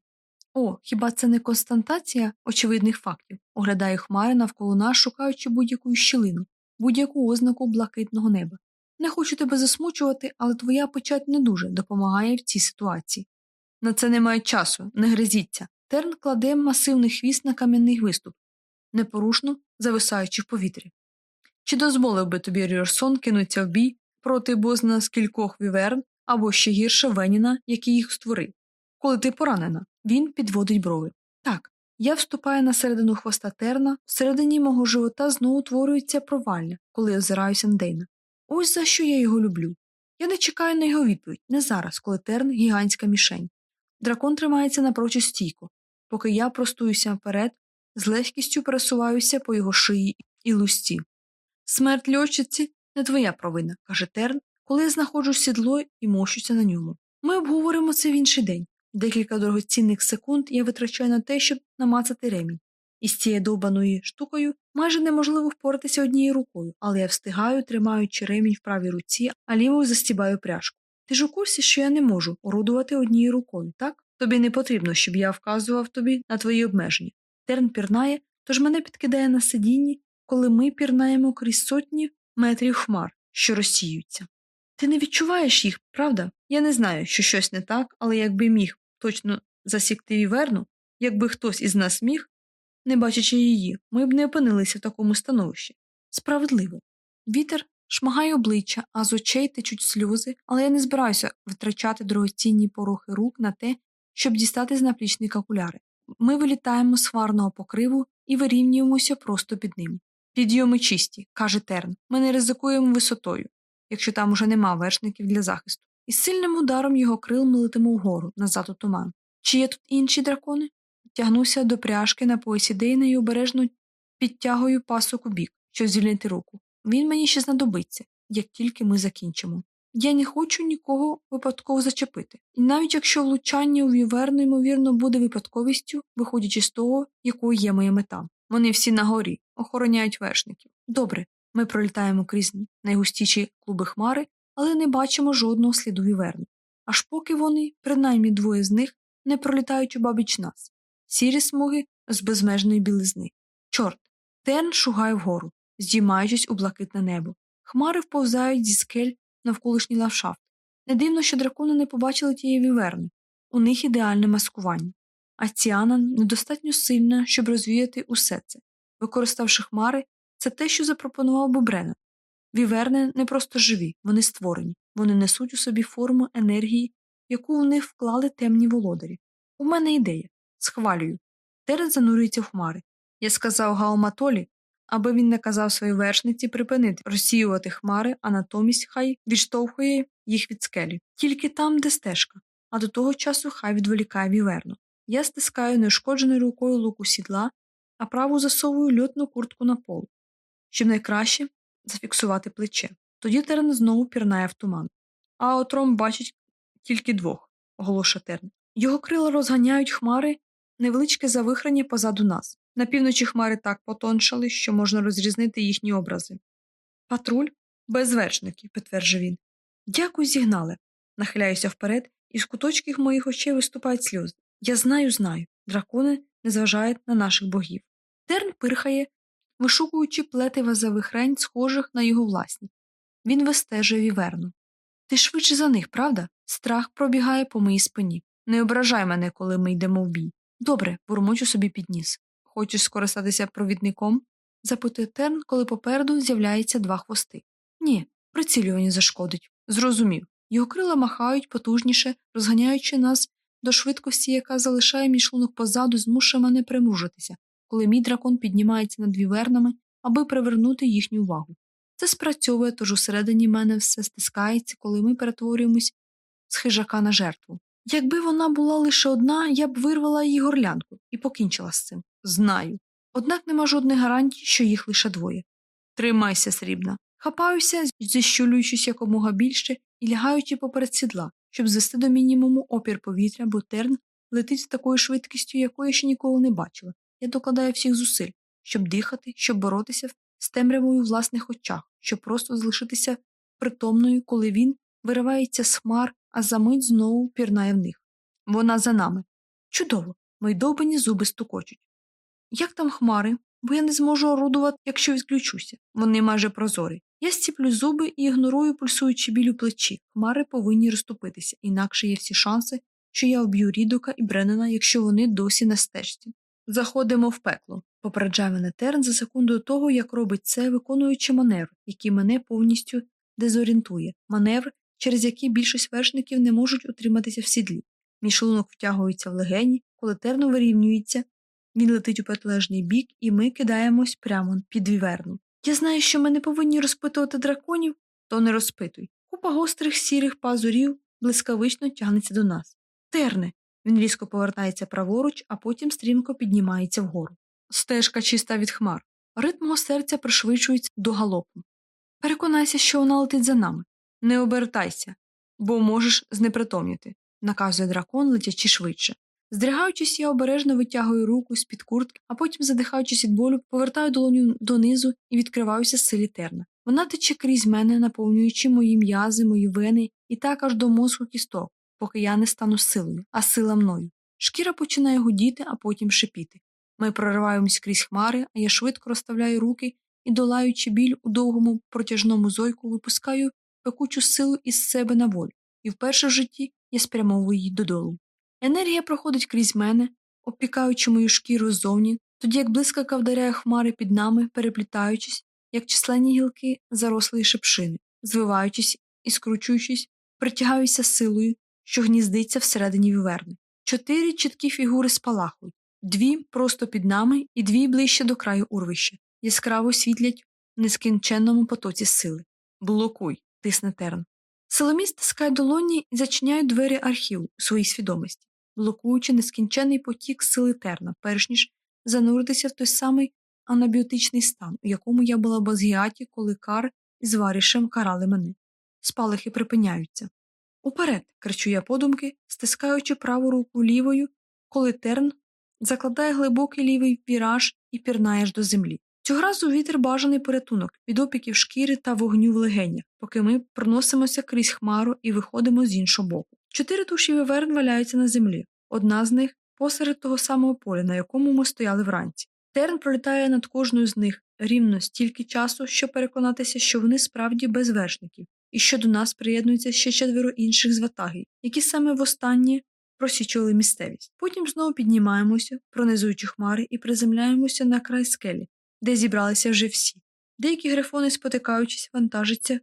О, хіба це не константація очевидних фактів? Оглядає хмари навколо нас, шукаючи будь-яку щілину, будь-яку ознаку блакитного неба. Не хочу тебе засмучувати, але твоя печать не дуже допомагає в цій ситуації. На це немає часу, не гризіться. Терн кладе масивний хвіст на кам'яний виступ, непорушно зависаючи в повітрі. Чи дозволив би тобі Ріорсон кинутися в бій проти бозна з кількох віверн або ще гірше Веніна, який їх створив? Коли ти поранена, він підводить брови. Так, я вступаю на середину хвоста терна, всередині мого живота знову утворюється провалля, коли я озираюся на Дейна. Ось за що я його люблю. Я не чекаю на його відповідь, не зараз, коли терн гігантська мішень. Дракон тримається напрочуд стійко, поки я простуюся вперед, з легкістю пересуваюся по його шиї і лусті. Смерть льотчиці не твоя провина, каже Терн, коли я знаходжу сідло і мощуся на ньому. Ми обговоримо це в інший день. Декілька дорогоцінних секунд я витрачаю на те, щоб намацати ремінь. Із цією довбаною штукою майже неможливо впоратися однією рукою, але я встигаю, тримаючи ремінь в правій руці, а лівою застібаю пряжку. Ти ж у курсі, що я не можу орудувати однією рукою, так? Тобі не потрібно, щоб я вказував тобі на твої обмеження. Терн пірнає, тож мене підкидає на сидінні, коли ми пірнаємо крізь сотні метрів хмар, що розсіються. Ти не відчуваєш їх, правда? Я не знаю, що щось не так, але якби міг точно засікти віверну, якби хтось із нас міг, не бачачи її, ми б не опинилися в такому становищі. Справедливо. Вітер шмагає обличчя, а з очей течуть сльози, але я не збираюся витрачати дорогоцінні порухи рук на те, щоб дістати з наплічника окуляри. Ми вилітаємо з хварного покриву і вирівнюємося просто під ним. Підйоми чисті, каже Терн. Ми не ризикуємо висотою, якщо там уже нема вершників для захисту. І сильним ударом його крил ми вгору, назад у туман. Чи є тут інші дракони? Тягнуся до пряжки на поясі Дейна і обережно підтягую пасок у бік, щоб звільнити руку. Він мені ще знадобиться, як тільки ми закінчимо. Я не хочу нікого випадково зачепити, і навіть якщо влучання у віверну, ймовірно, буде випадковістю, виходячи з того, якою є моя мета. Вони всі на горі, охороняють вершників. Добре, ми пролітаємо крізь найгустіші клуби хмари, але не бачимо жодного сліду віверни. Аж поки вони, принаймні двоє з них, не пролітають бабіч нас, сірі смуги з безмежної білизни. Чорт, Терн шугає вгору, здіймаючись у блакитне небо. Хмари вповзають зі скель навколишній лавшафт. Не дивно, що дракони не побачили тієї віверни. У них ідеальне маскування. А Ціана недостатньо сильна, щоб розвіяти усе це. Використавши хмари, це те, що запропонував Бобрена. Віверни не просто живі, вони створені, вони несуть у собі форму енергії, яку в них вклали темні володарі. У мене ідея. Схвалюю. Терен занурюється в хмари. Я сказав Гаоматолі, аби він наказав своїй вершниці припинити розсіювати хмари, а натомість хай відштовхує їх від скелі. Тільки там, де стежка, а до того часу хай відволікає віверну. Я стискаю неушкодженою рукою луку сідла, а праву засовую льотну куртку на пол, щоб найкраще зафіксувати плече. Тоді Терн знову пірнає в туман. А отром бачить тільки двох, оголошує Терн. Його крила розганяють хмари, невеличке завихрання позаду нас. На півночі хмари так потоншали, що можна розрізнити їхні образи. Патруль без вершників, підтверджує він. Дякую, зігнали. Нахиляюся вперед, і з куточків моїх очей виступають сльози. Я знаю, знаю. Дракони не зважають на наших богів. Терн пирхає, вишукуючи плетива завихрень, схожих на його власні. Він вистежує віверну. Ти швидше за них, правда? Страх пробігає по моїй спині. Не ображай мене, коли ми йдемо в бій. Добре, бурмочу собі підніс. Хочеш скористатися провідником? запитує Терн, коли попереду з'являється два хвости. Ні, прицілювання зашкодить. Зрозумів. Його крила махають потужніше, розганяючи нас до швидкості, яка залишає мій шлунок позаду, змушує мене примружитися. Коли мій дракон піднімається над вівернами, аби привернути їхню увагу. Це спрацьовує, тож усередині мене все стискається, коли ми перетворюємось з хижака на жертву. Якби вона була лише одна, я б вирвала її горлянку і покінчила з цим. Знаю. Однак нема жодних гарантій, що їх лише двоє. Тримайся, срібна. Хапаюся, зіщулюючись якомога більше і лягаючи поперед сідла, щоб звести до мінімуму опір повітря, бо терн летить з такою швидкістю, якої ще ніколи не бачила. Я докладаю всіх зусиль, щоб дихати, щоб боротися з темрявою в власних очах, щоб просто залишитися притомною, коли він виривається з хмар, а за мить знову пірнає в них. Вона за нами. Чудово, мої довбані зуби стукочуть. Як там хмари? Бо я не зможу орудувати, якщо відключуся. Вони майже прозорі. Я стіплю зуби і ігнорую пульсуючи біль плечі. Хмари повинні розступитися, інакше є всі шанси, що я вб'ю Рідока і Бреннена, якщо вони досі на стежці. Заходимо в пекло, попереджає мене Терн за секунду того, як робить це, виконуючи маневр, який мене повністю дезорієнтує, маневр, через який більшість вершників не можуть утриматися в сідлі. Мій шлунок втягується в легені, коли терно вирівнюється, він летить у протилежний бік, і ми кидаємось прямо під віверну. Я знаю, що ми не повинні розпитувати драконів, то не розпитуй. Купа гострих сірих пазурів блискавично тягнеться до нас. Терне. Він різко повертається праворуч, а потім стрімко піднімається вгору. Стежка чиста від хмар. Ритм мого серця пришвидшується до галопу. Переконайся, що вона летить за нами. Не обертайся, бо можеш знепритомніти, наказує дракон, летячи швидше. Здригаючись, я обережно витягую руку з під куртки, а потім, задихаючись від болю, повертаю долоню донизу і відкриваюся з силі терна. Вона тече крізь мене, наповнюючи мої м'язи, мої вени і так аж до мозку кісток, поки я не стану силою, а сила мною. Шкіра починає гудіти, а потім шипіти. Ми прориваємось крізь хмари, а я швидко розставляю руки і, долаючи біль у довгому протяжному зойку, випускаю пекучу силу із себе на волю, і вперше в житті я спрямовую її додолу. Енергія проходить крізь мене, обпікаючи мою шкіру ззовні, тоді як блискавка вдаряє хмари під нами, переплітаючись, як численні гілки зарослої шепшини, звиваючись і скручуючись, притягаюся силою, що гніздиться всередині віверни. Чотири чіткі фігури спалахують, дві просто під нами і дві ближче до краю урвища, яскраво світлять в нескінченному потоці сили. Блокуй, тисне терн. Силоміст стискає долоні і зачиняє двері архіву у своїй свідомості, блокуючи нескінчений потік сили терна, перш ніж зануритися в той самий анабіотичний стан, у якому я була в Базгіаті, коли кар із варішем карали мене. Спалахи припиняються. Уперед, кричу я подумки, стискаючи праву руку лівою, коли терн закладає глибокий лівий віраж і пірнає аж до землі. Цього разу вітер бажаний порятунок від опіків шкіри та вогню в легенях, поки ми проносимося крізь хмару і виходимо з іншого боку. Чотири туші виверн валяються на землі, одна з них посеред того самого поля, на якому ми стояли вранці. Терн пролітає над кожною з них рівно стільки часу, щоб переконатися, що вони справді без вершників, і що до нас приєднується ще четверо інших з ватаги, які саме востаннє просічували місцевість. Потім знову піднімаємося, пронизуючи хмари, і приземляємося на край скелі, де зібралися вже всі. Деякі грифони, спотикаючись, вантажаться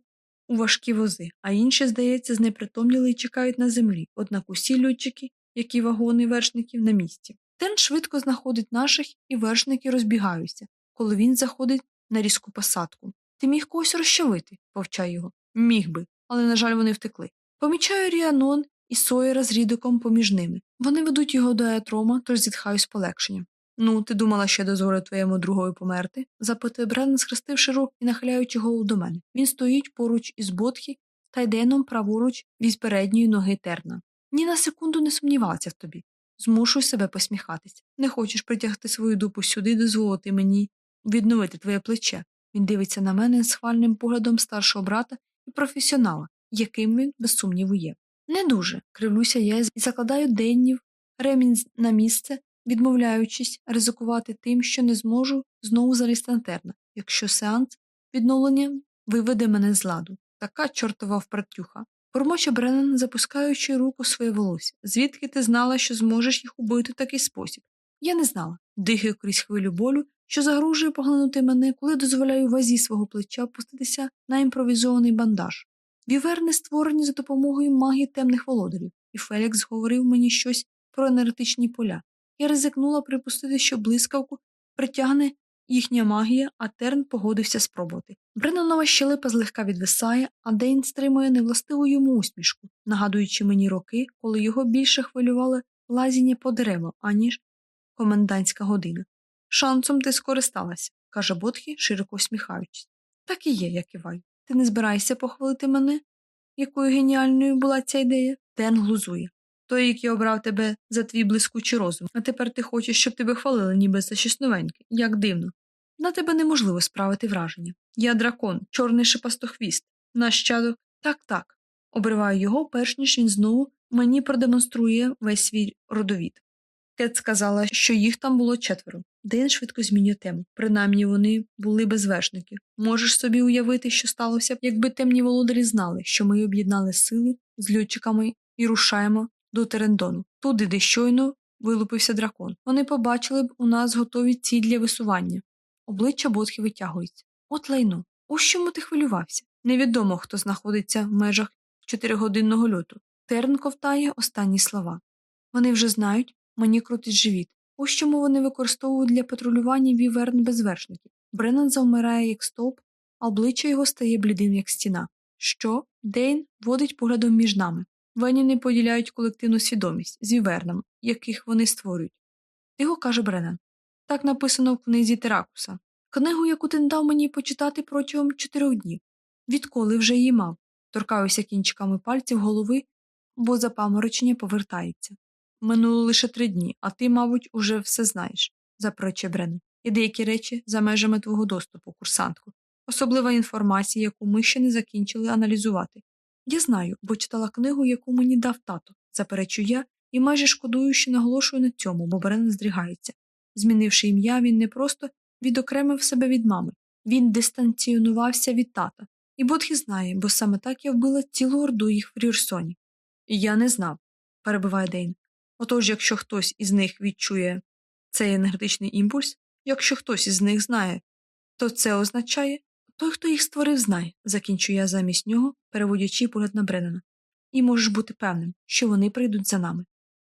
у важкі вози, а інші, здається, знепритомніли і чекають на землі, однак усі льотчики, які вагони вершників на місці. Тен швидко знаходить наших, і вершники розбігаються, коли він заходить на різку посадку. Ти міг когось розчавити, повчає його. Міг би, але, на жаль, вони втекли. Помічаю Ріанон і Сойера з рідоком поміж ними. Вони ведуть його до аетрома, тож зітхаю з полегшенням. Ну, ти думала, що я дозволю твоєму другові померти? запитує Бреннан, схрестивши рук і нахиляючи голову до мене. Він стоїть поруч із Ботхі та йденом праворуч від передньої ноги терна. Ні на секунду не сумнівався в тобі. Змушуй себе посміхатись. Не хочеш притягти свою дупу сюди і дозволити мені відновити твоє плече. Він дивиться на мене схвальним поглядом старшого брата і професіонала, яким він, без сумніву, є. Не дуже, кривлюся я і закладаю деннів ремінь на місце, відмовляючись ризикувати тим, що не зможу знову залізти на терна, якщо сеанс відновлення виведе мене з ладу. Така чортова впратюха. Промоче Бреннан, запускаючи руку своє волосся. Звідки ти знала, що зможеш їх убити в такий спосіб? Я не знала. Дихаю крізь хвилю болю, що загрожує поглинути мене, коли дозволяю вазі свого плеча опуститися на імпровізований бандаж. Віверни створені за допомогою магії темних володарів, і Фелікс говорив мені щось про енергетичні поля. Я ризикнула припустити, що блискавку притягне їхня магія, а Терн погодився спробувати. Бреннанова щелепа злегка відвисає, а Дейн стримує невластиву йому усмішку, нагадуючи мені роки, коли його більше хвилювало лазіння по дереву, аніж комендантська година. Шансом ти скористалася, каже Ботхі, широко усміхаючись. Так і є, я киваю. Ти не збираєшся похвалити мене? Якою геніальною була ця ідея? Ден глузує. Той, який обрав тебе за твій блискучий розум, а тепер ти хочеш, щоб тебе хвалили, ніби за щось новеньке. Як дивно. На тебе неможливо справити враження. Я дракон, чорний шипастохвіст, нащадок. Так, так. Обриваю його, перш ніж він знову мені продемонструє весь свій родовід. Кет сказала, що їх там було четверо. Дейн швидко змінює тему. Принаймні вони були без вершників. Можеш собі уявити, що сталося б, якби темні володарі знали, що ми об'єднали сили з льотчиками і рушаємо до Терендону, туди, де щойно вилупився дракон. Вони побачили б у нас готові ці для висування. Обличчя Ботхи витягується. От лайно. Ось чому ти хвилювався. Невідомо, хто знаходиться в межах чотиригодинного льоту. Терн ковтає останні слова. Вони вже знають, мені крутить живіт. Ось чому вони використовують для патрулювання віверн без вершників. Бреннан завмирає, як стовп, а обличчя його стає блідим, як стіна. Що? Дейн водить поглядом між нами. Вені не поділяють колективну свідомість з вівернами, яких вони створюють. Тихо каже Бреннан. Так написано в книзі Теракуса. Книгу, яку ти дав мені почитати протягом чотирьох днів. Відколи вже її мав. Торкаюся кінчиками пальців голови, бо запаморочення повертається. Минуло лише три дні, а ти, мабуть, уже все знаєш, заперечує Бреннан. І деякі речі за межами твого доступу, курсантку. Особлива інформація, яку ми ще не закінчили аналізувати. Я знаю, бо читала книгу, яку мені дав тато, заперечую я, і майже шкодую, що наголошую на цьому, бо Бреннан здрігається. Змінивши ім'я, він не просто відокремив себе від мами, він дистанціонувався від тата. І Бодхі знає, бо саме так я вбила цілу орду їх в Рірсоні. Я не знав, перебиває Дейн. Отож, якщо хтось із них відчує цей енергетичний імпульс, якщо хтось із них знає, то це означає той, хто їх створив, знає, закінчую я замість нього, переводячи погляд на Бреннана. І можеш бути певним, що вони прийдуть за нами.